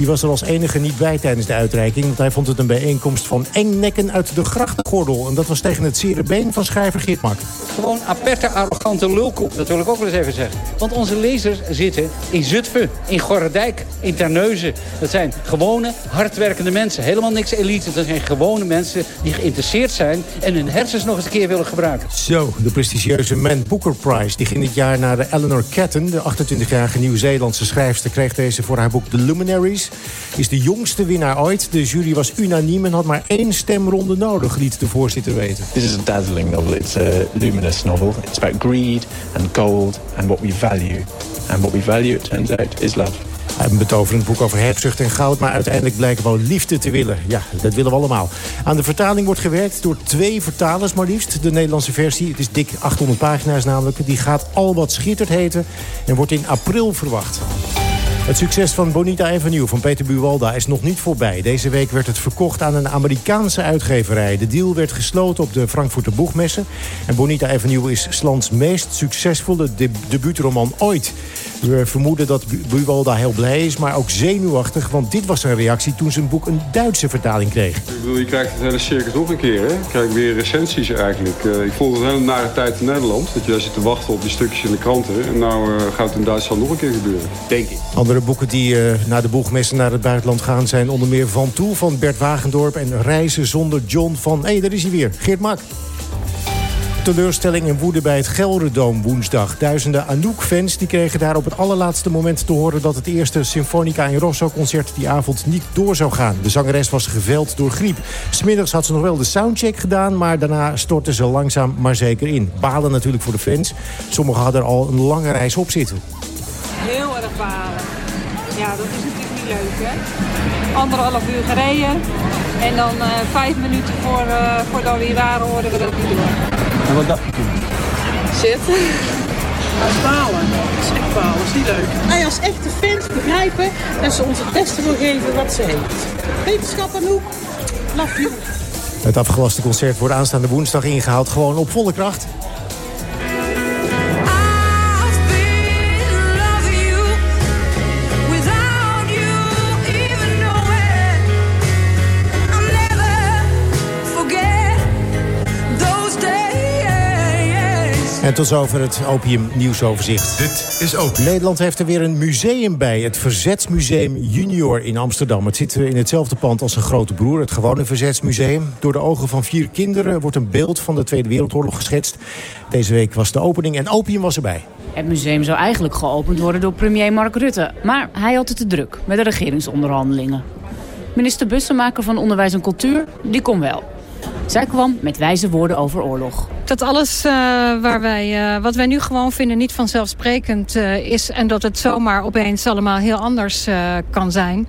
S15: Die was er als enige niet bij tijdens de uitreiking. Want hij vond het een bijeenkomst van engnekken uit de grachtengordel. En dat was tegen het zere been van schrijver Geert Mak.
S16: Gewoon aperte, arrogante lulkoek. Dat wil ik ook wel eens even zeggen. Want onze lezers zitten in Zutphen, in Gorredijk, in Terneuzen. Dat zijn gewone, hardwerkende mensen. Helemaal niks elite. Dat zijn gewone mensen die geïnteresseerd zijn... en hun hersens nog eens een keer willen gebruiken.
S15: Zo, de prestigieuze Man Booker Prize. Die ging dit jaar naar de Eleanor Catton. De 28-jarige Nieuw-Zeelandse schrijfster kreeg deze voor haar boek The Luminaries. Is de jongste winnaar ooit. De jury was unaniem en had maar één stemronde nodig, liet de voorzitter weten.
S19: This is a dazzling novel. It's a luminous novel. It's about greed and gold and what we value. And what we value, it turns out, is love.
S15: Een betoverend boek over hebzucht en goud... maar uiteindelijk blijken wel liefde te willen. Ja, dat willen we allemaal. Aan de vertaling wordt gewerkt door twee vertalers maar liefst. De Nederlandse versie, het is dik 800 pagina's namelijk... die gaat Al wat schittert heten en wordt in april verwacht. Het succes van Bonita Avenue van Peter Buwalda is nog niet voorbij. Deze week werd het verkocht aan een Amerikaanse uitgeverij. De deal werd gesloten op de Frankfurter Boegmessen. En Bonita Avenue is Slans meest succesvolle de debuutroman ooit. We vermoeden dat Bu- Buwalda heel blij is, maar ook zenuwachtig... want dit was zijn reactie toen zijn boek een Duitse vertaling kreeg.
S20: Ik bedoel, je krijgt het hele circus nog een keer, hè? Je krijgt weer recensies eigenlijk. Eh, ik vond het een hele nare tijd in Nederland. Dat je daar zit te wachten op die stukjes in de kranten. En nou eh, gaat het in Duitsland nog een keer gebeuren. Denk ik.
S15: Andere boeken die eh, naar de boegmessen naar het buitenland gaan... zijn onder meer Van Toe van Bert Wagendorp... en Reizen zonder John van... Hé, hey, daar is hij weer, Geert Mak. Teleurstelling en woede bij het Gelredoom woensdag. Duizenden Anouk-fans die kregen daar op het allerlaatste moment te horen... dat het eerste Symfonica in Rosso-concert die avond niet door zou gaan. De zangeres was geveld door griep. Smiddags had ze nog wel de soundcheck gedaan... maar daarna stortte ze langzaam maar zeker in. Balen natuurlijk voor de fans. Sommigen hadden er al een lange reis op zitten.
S21: Heel erg balen. Ja, dat is natuurlijk niet leuk, hè? Anderhalf uur gereden. En dan eh, vijf minuten voor, eh, voordat we hier waren, hoorden we dat niet door.
S20: En wat dacht je toen?
S21: Shit.
S22: Dat is balen. Dat is echt balen. Dat is niet leuk. Wij als echte fans begrijpen dat ze ons het beste wil geven wat ze heeft. Wetenschap Anouk. Love you.
S15: Het afgelaste concert wordt aanstaande woensdag ingehaald. Gewoon op volle kracht. En tot zover het Opium Nieuwsoverzicht.
S8: Dit is Opium.
S15: Nederland heeft er weer een museum bij. Het Verzetsmuseum Junior in Amsterdam. Het zit in hetzelfde pand als een grote broer. Het gewone Verzetsmuseum. Door de ogen van vier kinderen wordt een beeld van de Tweede Wereldoorlog geschetst. Deze week was de opening en Opium was erbij.
S23: Het museum zou eigenlijk geopend worden door premier Mark Rutte. Maar hij had het te druk met de regeringsonderhandelingen. Minister Bussemaker van Onderwijs en Cultuur, die kon wel. Zij kwam met wijze woorden over oorlog.
S21: Dat alles eh, waar wij, eh, wat wij nu gewoon vinden niet vanzelfsprekend eh, is... en dat het zomaar opeens allemaal heel anders eh, kan zijn.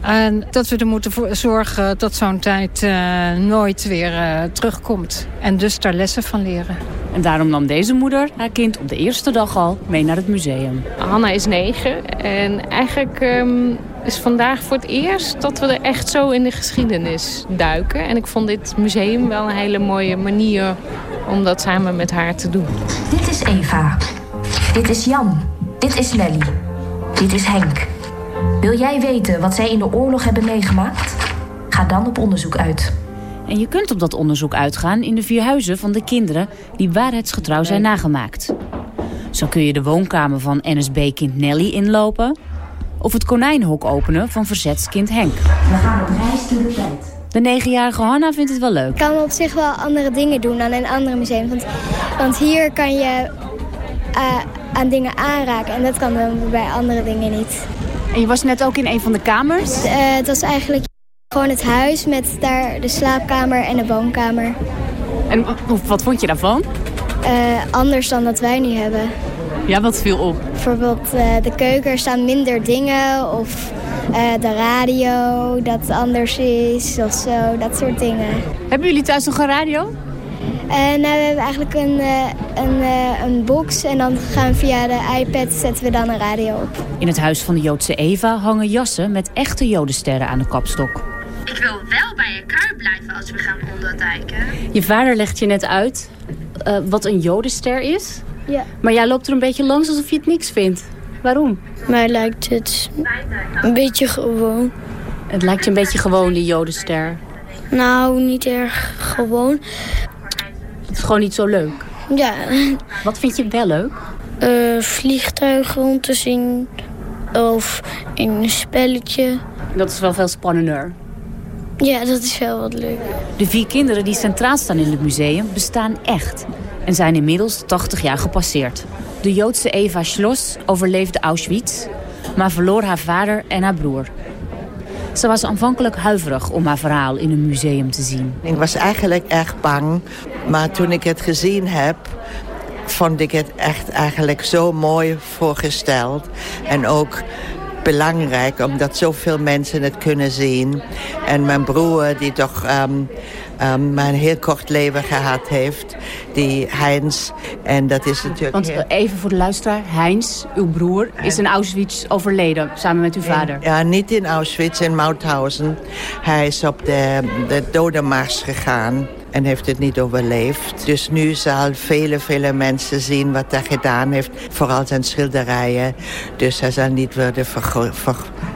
S21: En dat we er moeten voor zorgen dat zo'n tijd eh, nooit weer eh, terugkomt. En dus daar lessen van leren.
S23: En daarom nam deze moeder haar kind op de eerste dag al mee naar het museum.
S24: Hanna is negen en eigenlijk ehm, is vandaag voor het eerst dat we er echt zo in de geschiedenis duiken. En ik vond dit museum wel een hele mooie manier om dat samen met haar te doen.
S25: Dit is Eva. Dit is Jan. Dit is Nelly. Dit is Henk. Wil jij weten wat zij in de oorlog hebben meegemaakt? Ga dan op onderzoek uit.
S23: En je kunt op dat onderzoek uitgaan in de vier huizen van de kinderen die waarheidsgetrouw zijn nagemaakt. Zo kun je de woonkamer van NSB-kind Nelly inlopen... of het konijnenhok openen van verzetskind Henk.
S25: We gaan op reis door de tijd.
S23: De negenjarige Hanna vindt het wel leuk.
S26: Ik kan op zich wel andere dingen doen dan in andere museums. Want, want hier kan je eh, aan dingen aanraken en dat kan dan bij andere dingen niet.
S23: En je was net ook in een van de kamers?
S26: Eh, het was eigenlijk gewoon het huis met daar de slaapkamer en de woonkamer.
S23: En wat vond je daarvan?
S26: Eh, anders dan dat wij nu hebben.
S27: Ja, wat viel op?
S26: Bijvoorbeeld eh, de keuken, er staan minder dingen. Of eh, de radio, dat anders is of zo. Dat soort dingen.
S27: Hebben jullie thuis nog een radio?
S26: En nou, we hebben eigenlijk een, eh, een, eh, een box en dan gaan we via de iPad zetten we dan een radio op.
S23: In het huis van de Joodse Eva hangen jassen met echte jodensterren aan de kapstok.
S28: Ik wil wel bij elkaar blijven als we gaan onderduiken.
S23: Je vader legt je net uit eh, wat een jodenster is.
S26: Ja.
S23: Maar jij loopt er een beetje langs alsof je het niks vindt. Waarom?
S26: Mij lijkt het een beetje gewoon.
S23: Het lijkt je een beetje gewoon, die jodenster.
S26: Nou, niet erg gewoon.
S23: Het is gewoon niet zo leuk.
S26: Ja.
S23: Wat vind je wel leuk?
S26: Eh, vliegtuigen om te zien. Of een spelletje.
S23: Dat is wel veel spannender.
S26: Ja, dat is wel wat leuk.
S23: De vier kinderen die centraal staan in het museum bestaan echt. En zijn inmiddels 80 jaar gepasseerd. De Joodse Eva Schloss overleefde Auschwitz, maar verloor haar vader en haar broer. Ze was aanvankelijk huiverig om haar verhaal in een museum te zien.
S29: Ik was eigenlijk erg bang, maar toen ik het gezien heb, vond ik het echt eigenlijk zo mooi voorgesteld. En ook belangrijk, omdat zoveel mensen het kunnen zien. En mijn broer, die toch ehm, ehm, maar een heel kort leven gehad heeft, die Heinz. En dat is natuurlijk...
S23: Want
S29: heel-
S23: even voor de luisteraar, Heinz, uw broer, is in Auschwitz overleden samen met uw vader.
S29: Ja, niet in Auschwitz, in Mauthausen. Hij is op de, de dodenmars gegaan en heeft het niet overleefd. Dus nu zal vele, vele mensen zien wat hij gedaan heeft. Vooral zijn schilderijen. Dus hij zal niet worden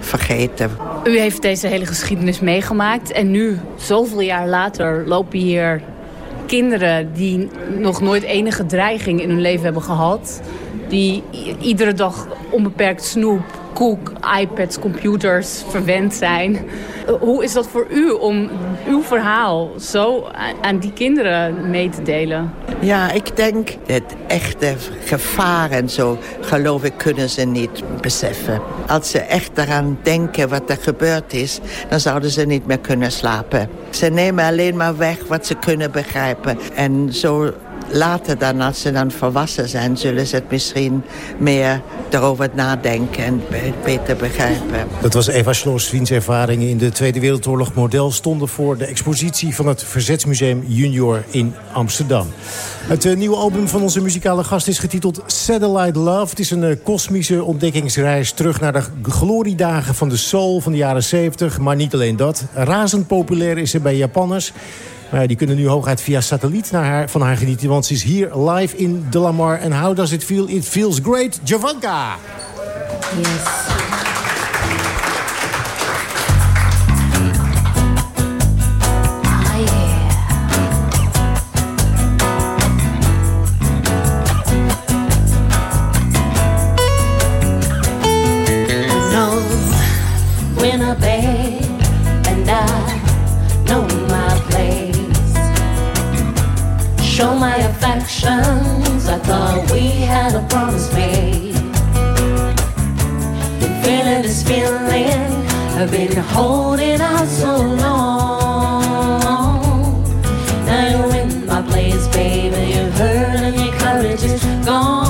S29: vergeten.
S23: U heeft deze hele geschiedenis meegemaakt. En nu, zoveel jaar later, lopen hier kinderen die nog nooit enige dreiging in hun leven hebben gehad. Die iedere dag onbeperkt snoep, koek, iPads, computers verwend zijn. Eh, Hoe is dat voor u om uw verhaal zo aan- aan die kinderen mee te delen?
S29: Ja, ik denk het echte gevaar en zo, geloof ik, kunnen ze niet beseffen. Als ze echt eraan denken wat er gebeurd is, dan zouden ze niet meer kunnen slapen. Ze nemen alleen maar weg wat ze kunnen begrijpen. En zo later dan, als ze dan volwassen zijn, zullen ze het misschien meer erover nadenken en be- beter begrijpen.
S15: Dat was Eva Schloss, wiens ervaringen in de Tweede Wereldoorlog model stonden voor de expositie van het Verzetsmuseum Junior in Amsterdam. Het eh, nieuwe album van onze muzikale gast is getiteld Satellite Love. Het is een eh, kosmische ontdekkingsreis terug naar de gloriedagen van de soul van de jaren 70. Maar niet alleen dat. Razend populair is ze bij Japanners. Maar ja, die kunnen nu hooguit via satelliet naar haar, van haar genieten. Want ze is hier live in De La Mar. En how does it feel? It feels great. Javanka!
S30: know when I bed Show my affections. I thought we had a promise made. Been feeling this feeling. I've been holding out so long. Now you're in my place, baby. You're hurt and your courage is gone.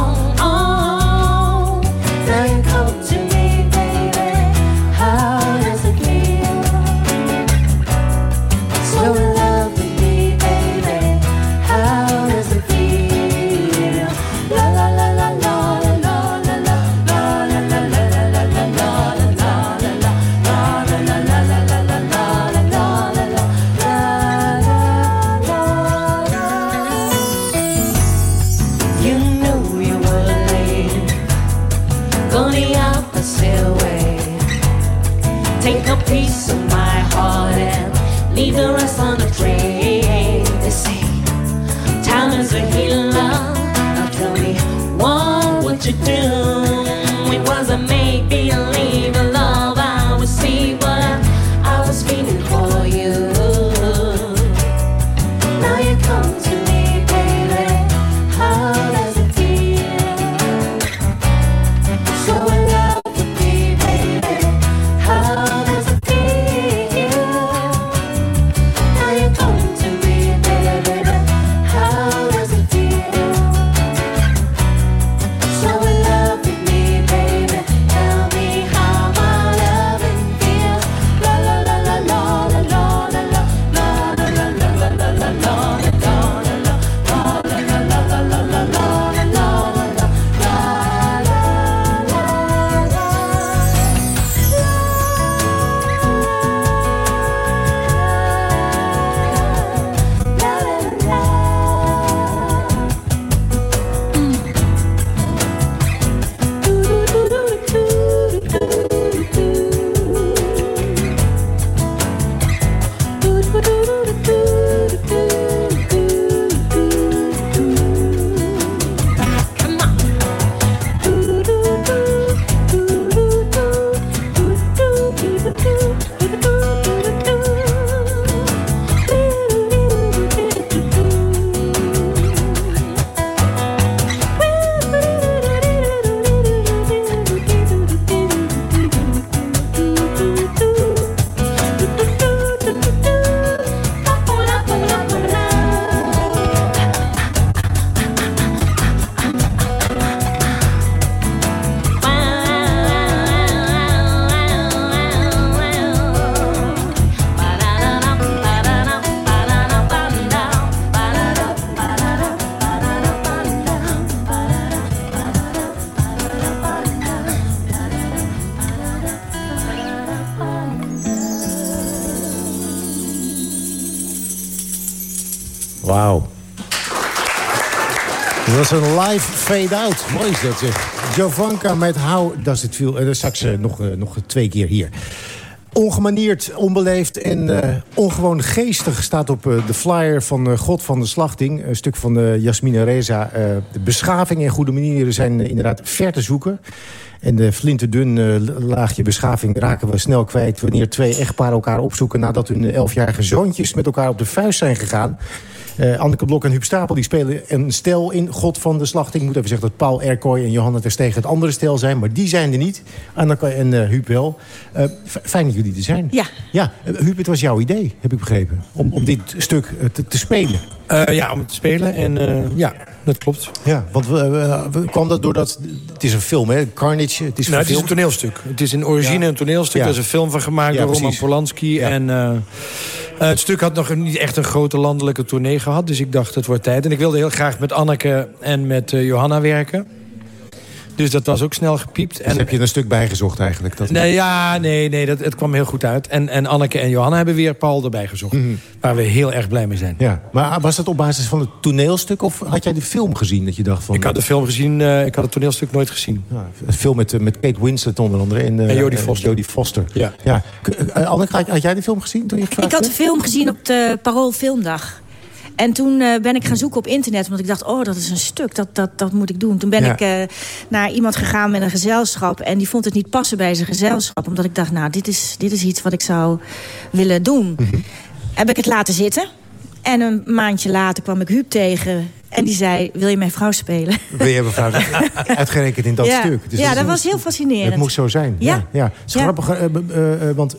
S15: Dat was een live fade-out. Mooi is dat zeg. Jovanka met How Does It Feel. En dan straks uh, nog, uh, nog twee keer hier. Ongemanierd, onbeleefd en ongewoon geestig staat op de flyer van God van de Slachting. Een stuk van Jasmina Reza. de beschaving en goede manieren zijn inderdaad ver te zoeken. En de flinterdun uh, laagje beschaving raken we snel kwijt... wanneer twee echtparen elkaar opzoeken... nadat hun elfjarige zoontjes met elkaar op de vuist zijn gegaan. Uh, Anneke Blok en Huub Stapel die spelen een stel in God van de Slachting. Ik moet even zeggen dat Paul Erkoy en Johanna Terstegen het andere stel zijn. Maar die zijn er niet. Anneke en uh, Huub wel. Uh, fijn dat jullie er zijn.
S31: Ja.
S15: ja Huub, het was jouw idee, heb ik begrepen. Om, om dit stuk te, te spelen.
S32: ja, om het te spelen. En ja, dat klopt.
S15: Ja, want kwam dat doordat... Het is een film, hè? Carnage, het is
S32: nou, Het is een toneelstuk. Het is in origine ja. een toneelstuk.
S15: Ja.
S32: Er is een film van gemaakt
S15: Ja,
S32: door Roman. Polanski. En uh, het stuk had nog niet echt een grote landelijke tournee gehad. Dus ik dacht, het wordt tijd. En ik wilde heel graag met Anneke en met uh, Johanna werken. Dus dat was ook snel gepiept.
S15: En heb je er een stuk bijgezocht eigenlijk? Dat...
S32: Nee, ja, nee, nee dat, het kwam heel goed uit. En, en Anneke en Johanna hebben weer Paul erbij gezocht.
S15: Mhm.
S32: Waar we heel erg blij mee zijn.
S15: Ja, maar was dat op basis van het toneelstuk of had jij de film gezien? Dat je dacht van,
S32: Ik had de film gezien, uh, ik had het toneelstuk nooit gezien.
S15: Ja, een film met, uh, met Kate Winslet onder andere. En, uh,
S32: en Jodie Foster.
S15: Jodie Foster.
S32: Ja.
S15: ja. Anneke, had jij de film gezien? Toen je
S31: ik had de film gezien op de Parool Filmdag. En toen uh, ben ik gaan zoeken op internet. Want ik dacht, oh, dat is een stuk. Dat, dat, dat moet ik doen. Toen ben
S15: Ja.
S31: ik uh, naar iemand gegaan met een gezelschap. En die vond het niet passen bij zijn gezelschap. Omdat ik dacht, nou, dit is, dit is iets wat ik zou willen doen.
S15: Mhm.
S31: Heb ik het laten zitten. En een maandje later kwam ik Huub tegen. En die zei, wil je mijn vrouw spelen?
S15: Wil je mevrouw [LAUGHS] uitgerekend in dat
S31: ja.
S15: stuk? Dus
S31: ja, dat was heel fascinerend.
S15: Het moest zo zijn. Ja,
S31: Ja.
S15: ja. Het is
S31: Ja.
S15: grappig, eh, eh, eh, want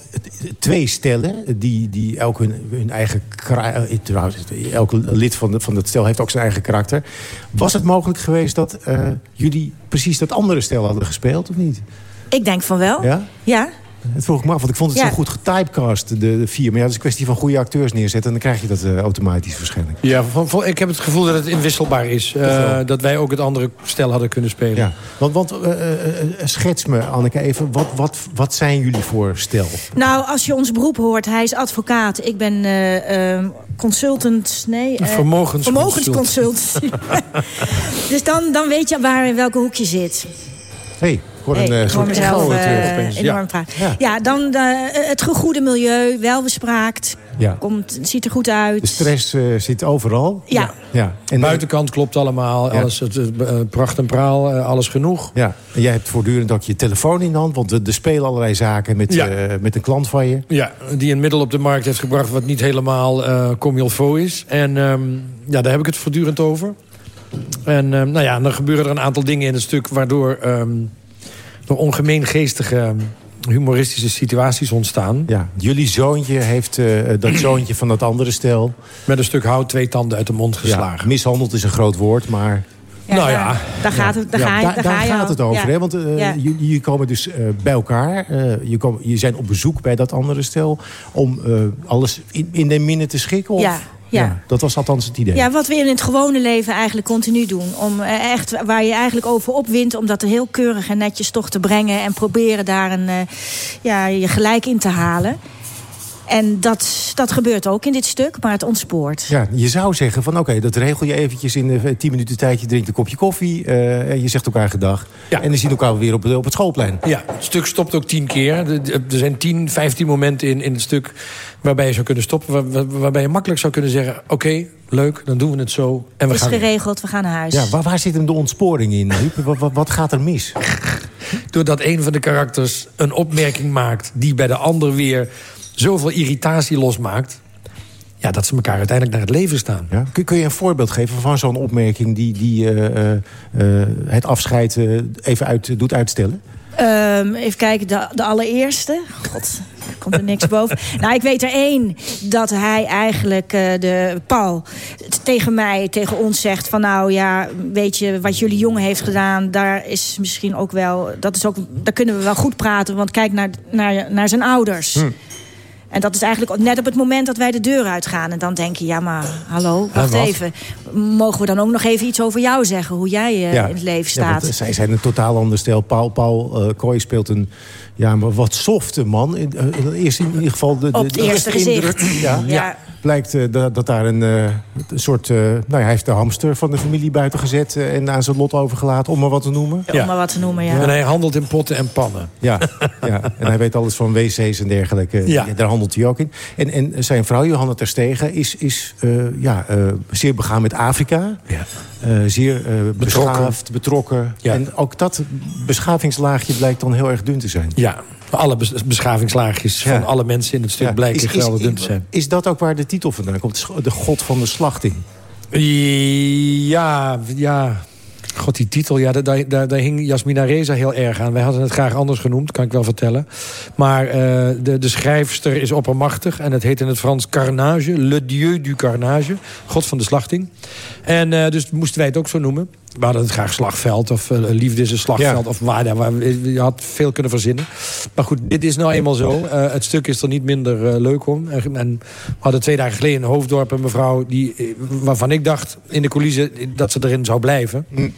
S15: twee stellen, die, die elk hun, hun eigen... Trouwens, elke lid van, de, van dat stel heeft ook zijn eigen karakter. Was het mogelijk geweest dat jullie precies dat andere stel hadden gespeeld, of niet?
S31: Ik denk van wel.
S15: Ja?
S31: Ja.
S15: Het vroeg ik me af, want ik vond het
S31: Ja.
S15: zo goed getypecast, de, de vier. Maar ja, het is een kwestie van goede acteurs neerzetten... en dan krijg je dat eh, automatisch waarschijnlijk.
S32: Ja, van, van- ik heb het gevoel dat het inwisselbaar is. Uh,
S15: wel.
S32: dat wij ook het andere stel hadden kunnen spelen.
S15: Ja, want, want uh, uh, schets me, Anneke, even. Wat, wat, wat zijn jullie voor stel?
S31: Nou, als je ons beroep hoort, hij is advocaat. Ik ben uh, uh, consultant, nee... Uh,
S32: vermogensconsult.
S31: vermogensconsult. [LAUGHS] [LAUGHS] dus dan, dan weet je waar in welke hoek je zit.
S15: Hé, hey, voor
S31: hey,
S15: een soort
S31: mezelf,
S15: echo
S31: uh, enorm
S15: ja.
S31: praat. Ja. ja, dan het goede milieu, welbespraakt.
S15: Ja.
S31: Komt, ziet er goed uit.
S15: De stress uh, zit overal.
S31: Ja.
S15: ja.
S32: En de buitenkant klopt allemaal. Ja. Alles, het, uh, pracht en praal, uh, alles genoeg.
S15: Ja. En jij hebt voortdurend ook je telefoon in de hand. Want er spelen allerlei zaken met, ja. met een klant van je.
S32: Ja, die een middel op de markt heeft gebracht... wat niet helemaal uh, comme il faut is. En um, ja, daar heb ik het voortdurend over. En um, nou ja, dan gebeuren er een aantal dingen in het stuk... waardoor um, er ongemeen geestige humoristische situaties ontstaan.
S15: Ja, jullie zoontje heeft uh, dat [CLEARS THROAT] zoontje van dat andere stel...
S32: Met een stuk hout twee tanden uit de mond geslagen.
S15: Ja, mishandeld is een groot woord, maar...
S31: Ja,
S32: nou ja.
S31: Daar gaat het, daar
S15: ja,
S31: ga,
S15: daar,
S31: daar,
S15: daar
S31: ga
S15: gaat het over.
S31: Ja.
S15: Hè? Want uh,
S31: ja.
S15: jullie komen dus uh, bij elkaar. Uh, je, kom, je zijn op bezoek bij dat andere stel. Om alles in, in de minne te schikken? Of?
S31: Ja. Ja.
S15: ja. dat was althans het idee.
S31: Ja, wat we in het gewone leven eigenlijk continu doen. Om echt, waar je eigenlijk over opwint, om dat er heel keurig en netjes toch te brengen. En proberen daar een, uh, ja, je gelijk in te halen. En dat, dat gebeurt ook in dit stuk, maar het ontspoort.
S15: Ja, je zou zeggen van oké, okay, dat regel je eventjes in uh, tien minuten tijd. Je drinkt een kopje koffie uh, en je zegt elkaar gedag. Ja. En dan zien elkaar weer op, op het schoolplein.
S32: Ja, het stuk stopt ook tien keer. Er zijn tien, vijftien momenten in, in het stuk waarbij je zou kunnen stoppen. Waar, waar, waarbij je makkelijk zou kunnen zeggen, oké, okay, leuk, dan doen we het zo. En we
S31: het is
S32: gaan
S31: geregeld, we gaan naar huis.
S15: Ja, waar, waar zit hem de ontsporing in? wat, wat, wat gaat er mis? [LAUGHS]
S32: Doordat een van de karakters een opmerking maakt... die bij de ander weer zoveel irritatie losmaakt... Ja, dat ze elkaar uiteindelijk naar het leven staan.
S15: Ja? Kun, kun, je een voorbeeld geven van zo'n opmerking... die, die uh, uh, uh, het afscheid even uit, doet uitstellen?
S31: Um, even kijken, de, de allereerste. God, komt er niks boven. [LAUGHS] Nou, ik weet er één dat hij eigenlijk, uh, de Paul, tegen mij, tegen ons zegt van nou ja, weet je, wat jullie jongen heeft gedaan, daar is misschien ook wel, dat is ook, daar kunnen we wel goed praten, want kijk naar, naar, naar zijn ouders. Hm. En dat is eigenlijk net op het moment dat wij de deur uitgaan. En dan denk je, ja maar, hallo, wacht
S15: ja,
S31: even. Mogen we dan ook nog even iets over jou zeggen? Hoe jij uh, ja. in het leven staat?
S15: Ja, zij zijn een totaal ander stijl. Paul, Paul uh, Kooi speelt een ja, maar wat softe man. In, in ieder geval de, de,
S31: op het
S15: de
S31: eerste gezicht.
S15: Ja, ja. Blijkt eh, dat, dat daar een, eh, een soort... eh, nou ja, hij heeft de hamster van de familie buiten gezet... en aan zijn lot overgelaten, om maar wat te noemen.
S31: Om maar wat te noemen, ja.
S32: En hij handelt in potten en pannen.
S15: Ja, ja, en hij weet alles van wc's en dergelijke.
S32: Ja.
S15: Daar handelt hij ook in. En, en zijn vrouw, Johanna Terstegen, is, is eh, ja, eh, zeer begaan met Afrika.
S32: Ja.
S15: Eh, zeer eh, beschaafd, betrokken.
S32: Ja.
S15: En ook dat beschavingslaagje blijkt dan heel erg dun te zijn.
S32: Ja, alle bes- beschavingslaagjes
S15: Ja.
S32: van alle mensen in het stuk
S15: Ja.
S32: blijken
S15: Is- is-
S32: geweldig dun te zijn.
S15: Is dat ook waar de titel vandaan komt? De god van de slachting.
S32: Ja, ja. God, die titel, ja, daar, daar, daar hing Jasmina Reza heel erg aan. Wij hadden het graag anders genoemd, kan ik wel vertellen. Maar eh, de, de schrijfster is oppermachtig. En het heet in het Frans Carnage. Le Dieu du Carnage. God van de slachting. En eh, dus moesten wij het ook zo noemen. We hadden het graag slagveld of uh, liefde is een slagveld.
S15: Ja.
S32: Of waar, waar, je had veel kunnen verzinnen. Maar goed, dit is nou eenmaal zo. Uh, het stuk is er niet minder uh, leuk om. En, en, we hadden twee dagen geleden in Hoofddorp een mevrouw... Die, waarvan ik dacht in de coulissen dat ze erin zou blijven.
S15: Mm.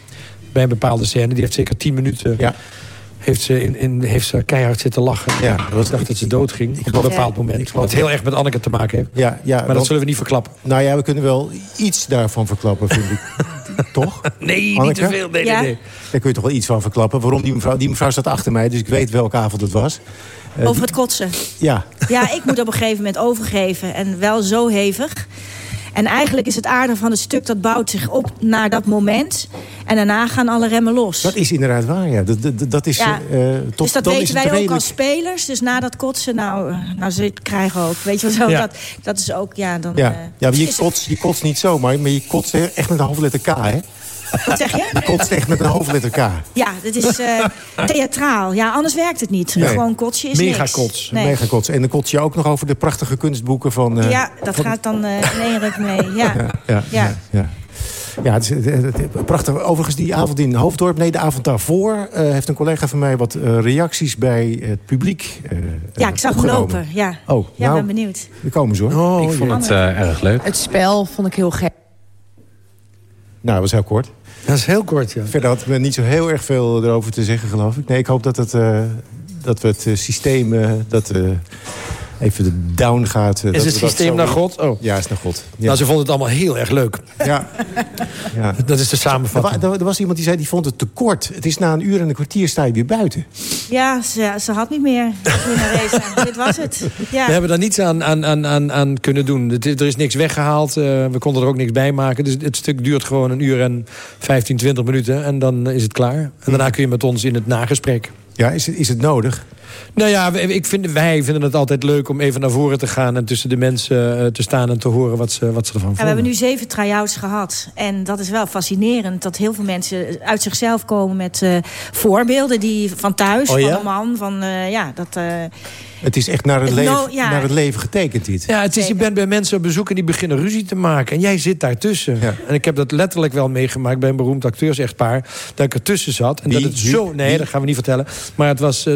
S32: Bij een bepaalde scène. Die heeft zeker tien minuten...
S15: Ja.
S32: Heeft ze, in, in, heeft ze keihard zitten lachen.
S15: Ja,
S32: ik dacht dat ze dood ging op een bepaald moment. Wat heel erg met Anneke te maken heeft.
S15: Ja, ja,
S32: maar dat zullen we niet verklappen.
S15: Nou ja, we kunnen wel iets daarvan verklappen, vind ik. [LAUGHS] Toch?
S32: Nee, niet te veel. Nee,
S31: Ja.
S32: nee, nee.
S15: Daar kun je toch wel iets van verklappen. Waarom die mevrouw... Die mevrouw staat achter mij, dus ik weet welke avond het was. Eh,
S31: Over het kotsen.
S15: Ja,
S31: Ja, ik moet op een gegeven moment overgeven. En wel zo hevig. En eigenlijk is het aardige van het stuk... dat bouwt zich op naar dat moment. En daarna gaan alle remmen los.
S15: dat is inderdaad waar, ja. Dat, dat, dat is,
S31: Ja.
S15: eh, tot,
S31: dus dat
S15: dan
S31: weten wij ook als spelers. Dus na dat kotsen, nou, eh, nou ze krijgen ook. Weet je wel zo,
S15: Ja.
S31: dat, dat is ook, ja, dan...
S15: Ja,
S31: eh,
S15: ja maar je kotst, je kotst niet zomaar, maar je kotst echt met een hoofdletter K, hè?
S31: Wat zeg je?
S15: Je kotst echt met een hoofdletter K.
S31: Ja, dit is eh, theatraal. Ja, anders werkt het niet.
S15: Nee.
S31: Gewoon kotsen is niks.
S15: Megakots.
S31: Nee.
S15: Megakots. En dan kots je ook nog over de prachtige kunstboeken van... eh,
S31: ja, dat
S15: van-
S31: gaat dan eh in één ruk mee. Ja.
S15: Ja, ja, ja. ja. Ja, het is, het- het- het- prachtig. Overigens, die avond in Hoofddorp, nee, de avond daarvoor... eh, heeft een collega van mij wat eh, reacties bij het publiek eh,
S31: ja, ik zag hem lopen. Ja,
S15: Oh,
S31: ja
S15: nou,
S31: ben benieuwd.
S15: we komen zo. hoor.
S33: ik vond het eh, erg leuk.
S34: Het spel vond ik heel gek.
S15: Nou, dat was heel kort.
S32: Dat is heel kort, ja.
S15: Verder had we niet zo heel erg veel erover te zeggen, geloof ik. Nee, ik hoop dat, het, eh, dat we het eh, systeem... eh, dat even de down gaat. eh, dat
S32: Is het
S15: dat
S32: systeem
S15: zo-
S32: naar God? Oh.
S15: Ja, is naar God. Ja.
S32: Nou, ze vonden het allemaal heel erg leuk.
S15: Ja. [LAUGHS] ja.
S32: Dat is de
S15: Er, wa-
S32: samenvatting.
S15: er was iemand die zei, die vond het te kort. Het is na een uur en een kwartier sta je weer buiten.
S31: Ja, ze, ze had niet meer. [LAUGHS] Dit was het. Ja.
S32: We hebben daar niets aan, aan, aan, aan, aan kunnen doen. Het is- er is niks weggehaald. eh, we konden er ook niks bij maken. Dus het stuk duurt gewoon een uur en 15, 20 minuten. En dan is het klaar. En daarna kun je met ons in het nagesprek.
S15: Ja, is het, is het nodig?
S32: Nou ja, ik vind, wij vinden het altijd leuk om even naar voren te gaan... en tussen de mensen eh, te staan en te horen wat ze, wat ze ervan
S31: Ja, we hebben nu zeven try-outs gehad. En dat is wel fascinerend dat heel veel mensen uit zichzelf komen met eh, voorbeelden die van thuis,
S15: Oh ja?
S31: van een man, van eh, ja, dat. eh,
S15: Het is echt naar het,
S31: Het
S15: leven,
S31: no- ja.
S15: naar het leven getekend, dit.
S32: Ja, het is, je bent bij mensen op bezoek en die beginnen ruzie te maken. En jij zit daartussen. En ik heb dat letterlijk wel meegemaakt bij een beroemd acteurs-echtpaar. Dat ik ertussen zat. En
S15: Wie?
S32: dat het zo... Nee,
S15: Wie?
S32: dat gaan we niet vertellen. Maar het was... eh,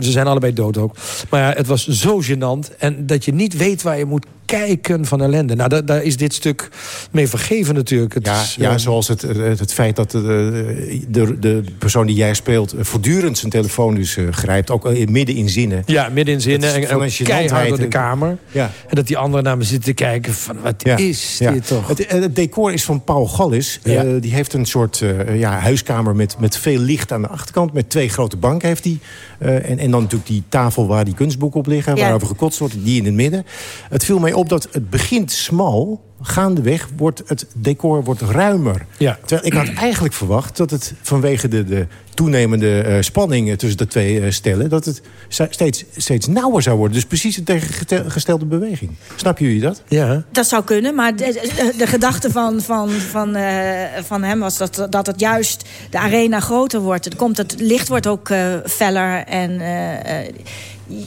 S32: ze zijn allebei dood ook. Maar ja, het was zo gênant. En dat je niet weet waar je moet kijken van ellende. Nou, daar, daar is dit stuk mee vergeven natuurlijk. Het
S15: Ja,
S32: is,
S15: ja
S32: eh,
S15: zoals het, het, het feit dat de, de, de persoon die jij speelt... eh, voortdurend zijn telefoon dus eh, grijpt. Ook in- midden in zinnen.
S32: Ja, midden in zinnen. En, en keihard door de kamer.
S15: Ja.
S32: En dat die anderen naar me zitten te kijken van... Wat
S15: Ja.
S32: is
S15: Ja.
S32: dit toch?
S15: Het, eh, het decor is van Paul Gallis.
S32: Ja.
S15: Eh, die heeft een soort eh, ja, huiskamer met, met veel licht aan de achterkant. Met twee grote banken heeft hij. Eh, en, en dan natuurlijk die tafel waar die kunstboeken op liggen.
S31: Ja.
S15: Waarover gekotst wordt, die in het midden. Het viel mij op dat het begint smal. Gaandeweg wordt het decor wordt ruimer.
S32: Ja.
S15: Terwijl ik had eigenlijk verwacht dat het vanwege de, de toenemende eh, spanning eh, tussen de twee eh, stellen... dat het steeds, steeds nauwer zou worden. Dus precies de tegengestelde beweging. Snap jullie dat?
S32: Ja.
S31: dat zou kunnen, maar de, gedachte van, van, van, eh, van hem was dat, dat het juist de arena groter wordt. Het, komt, het licht wordt ook eh, feller en...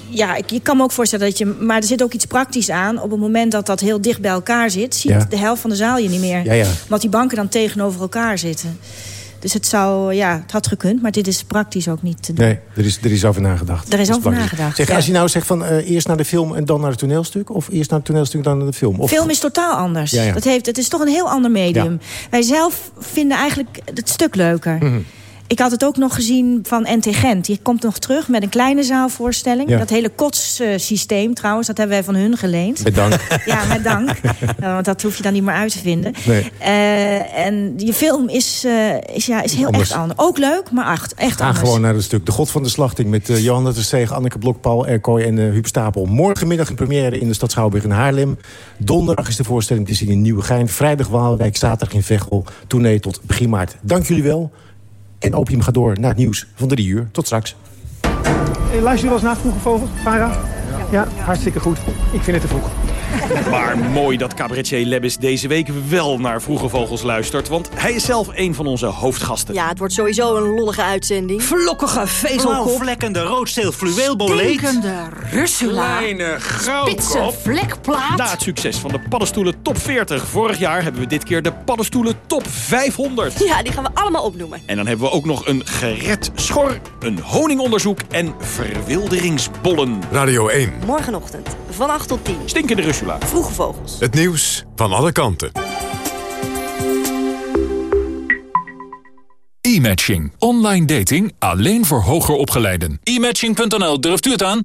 S31: ja, ik, ik kan me ook voorstellen dat je... Maar er zit ook iets praktisch aan. Op het moment dat dat heel dicht bij elkaar zit... ziet
S15: Ja.
S31: de helft van de zaal je niet meer.
S15: Ja, ja.
S31: Want die banken dan tegenover elkaar zitten. Dus het zou, ja, het had gekund, maar dit is praktisch ook niet te doen.
S15: Nee, er is, er is over nagedacht.
S31: Er is
S15: Dat
S31: over nagedacht,
S15: Zeg,
S31: ja.
S15: Als je nou zegt van eh, eerst naar de film en dan naar het toneelstuk... of eerst naar het toneelstuk dan naar de film? Of,
S31: Film is totaal anders.
S15: Ja, ja.
S31: Dat heeft, het is toch een heel ander medium. Wij zelf vinden eigenlijk het stuk leuker.
S15: Mhm.
S31: Ik had het ook nog gezien van NT Gent. Die komt nog terug met een kleine zaalvoorstelling.
S15: Ja.
S31: Dat hele kotssysteem trouwens, dat hebben wij van hun geleend.
S15: Met dank. [LAUGHS]
S31: Ja, met dank. Ja, [LAUGHS] want dat hoef je dan niet meer uit te vinden.
S15: Nee.
S31: Eh, en je film is, eh, is, ja, is heel
S15: Anders.
S31: echt anders. Ook leuk, maar echt, echt
S15: Ga
S31: anders.
S15: gewoon naar het stuk De God van de Slachting... met uh, Johanna de Steeg, Anneke Blok, Paul Erkooi en uh, Huub Stapel. Morgenmiddag een première in de stad Schouwburg in Haarlem. Donderdag is de voorstelling te zien in Nieuwegein. Vrijdag Waalwijk, zaterdag in Veghel. Tournee tot begin maart. Dank jullie wel. En Opium gaat door naar het nieuws van drie uur. Tot straks.
S35: Luister je wel eens naar Vroege Vogels, Farah? Ja, hartstikke goed. Ik vind het te vroeg. [LAUGHS]
S10: Maar mooi dat cabaretier Lebbis deze week wel naar Vroege Vogels luistert... want hij is zelf een van onze hoofdgasten.
S36: Ja, het wordt sowieso een lollige uitzending.
S37: Vlokkige vezelkop.
S36: Blauwvlekkende
S37: roodsteel fluweelboleet.
S36: Stinkende russelaar.
S10: Kleine
S36: Spitse
S10: grauwkop.
S36: vlekplaat.
S10: Na het succes van de paddenstoelen top 40 vorig jaar... hebben we dit keer de paddenstoelen top 500.
S36: Ja, die gaan we allemaal opnoemen.
S10: En dan hebben we ook nog een gered schor, een honingonderzoek en verwilderingsbollen.
S8: Radio 1.
S36: Morgenochtend, van 8 tot 10.
S10: Stinkende Russula.
S36: Vroege vogels.
S8: Het nieuws van alle kanten.
S2: E-matching. Online dating alleen voor hoger opgeleiden. E-matching.nl, durft u het aan?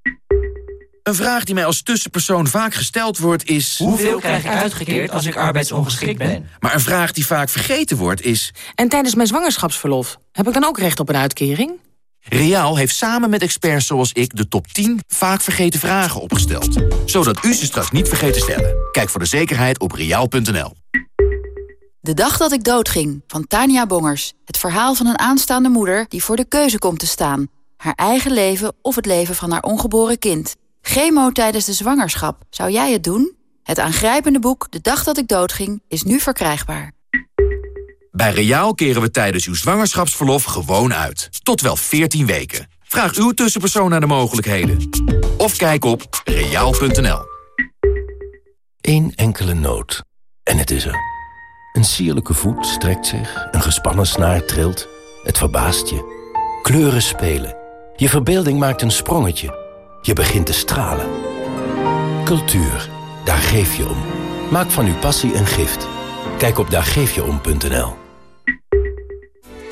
S38: Een vraag die mij als tussenpersoon vaak gesteld wordt is...
S37: Hoeveel krijg ik uitgekeerd als ik arbeidsongeschikt ben?
S38: Maar een vraag die vaak vergeten wordt is...
S39: En tijdens mijn zwangerschapsverlof, heb ik dan ook recht op een uitkering?
S38: Reaal heeft samen met experts zoals ik de top 10 vaak vergeten vragen opgesteld. Zodat u ze straks niet vergeet te stellen. Kijk voor de zekerheid op reaal.nl.
S40: De dag dat ik doodging, van Tania Bongers. Het verhaal van een aanstaande moeder die voor de keuze komt te staan. Haar eigen leven of het leven van haar ongeboren kind. Chemo tijdens de zwangerschap. Zou jij het doen? Het aangrijpende boek De dag dat ik doodging is nu verkrijgbaar.
S38: Bij Reaal keren we tijdens uw zwangerschapsverlof gewoon uit. Tot wel 14 weken. Vraag uw tussenpersoon naar de mogelijkheden. Of kijk op reaal.nl.
S9: Eén enkele noot. En het is er. Een sierlijke voet strekt zich, een gespannen snaar trilt. Het verbaast je. Kleuren spelen. Je verbeelding maakt een sprongetje. Je begint te stralen. Cultuur, daar geef je om. Maak van uw passie een gift. Kijk op daargeefjeom.nl.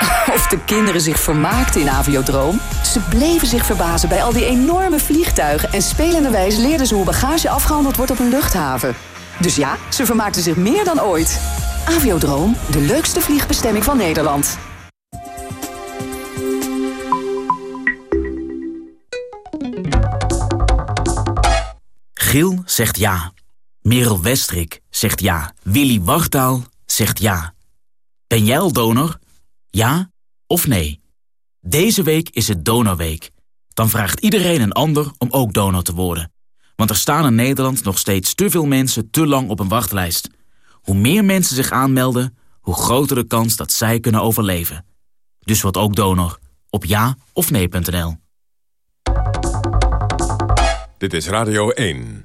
S41: [LAUGHS]
S42: Of de kinderen zich vermaakten in Aviodroom? Ze bleven zich verbazen bij al die enorme vliegtuigen... en spelenderwijs leerden ze hoe bagage afgehandeld wordt op een luchthaven. Dus ja, ze vermaakten zich meer dan ooit. Aviodroom, de leukste vliegbestemming van Nederland.
S30: Giel zegt ja. Merel Westrik zegt ja. Willy Wartaal zegt ja. Ben jij al donor? Ja of nee? Deze week is het Donorweek. Dan vraagt iedereen een ander om ook donor te worden. Want er staan in Nederland nog steeds te veel mensen te lang op een wachtlijst. Hoe meer mensen zich aanmelden, hoe groter de kans dat zij kunnen overleven. Dus word ook donor op ja of nee.nl.
S8: Dit is Radio 1.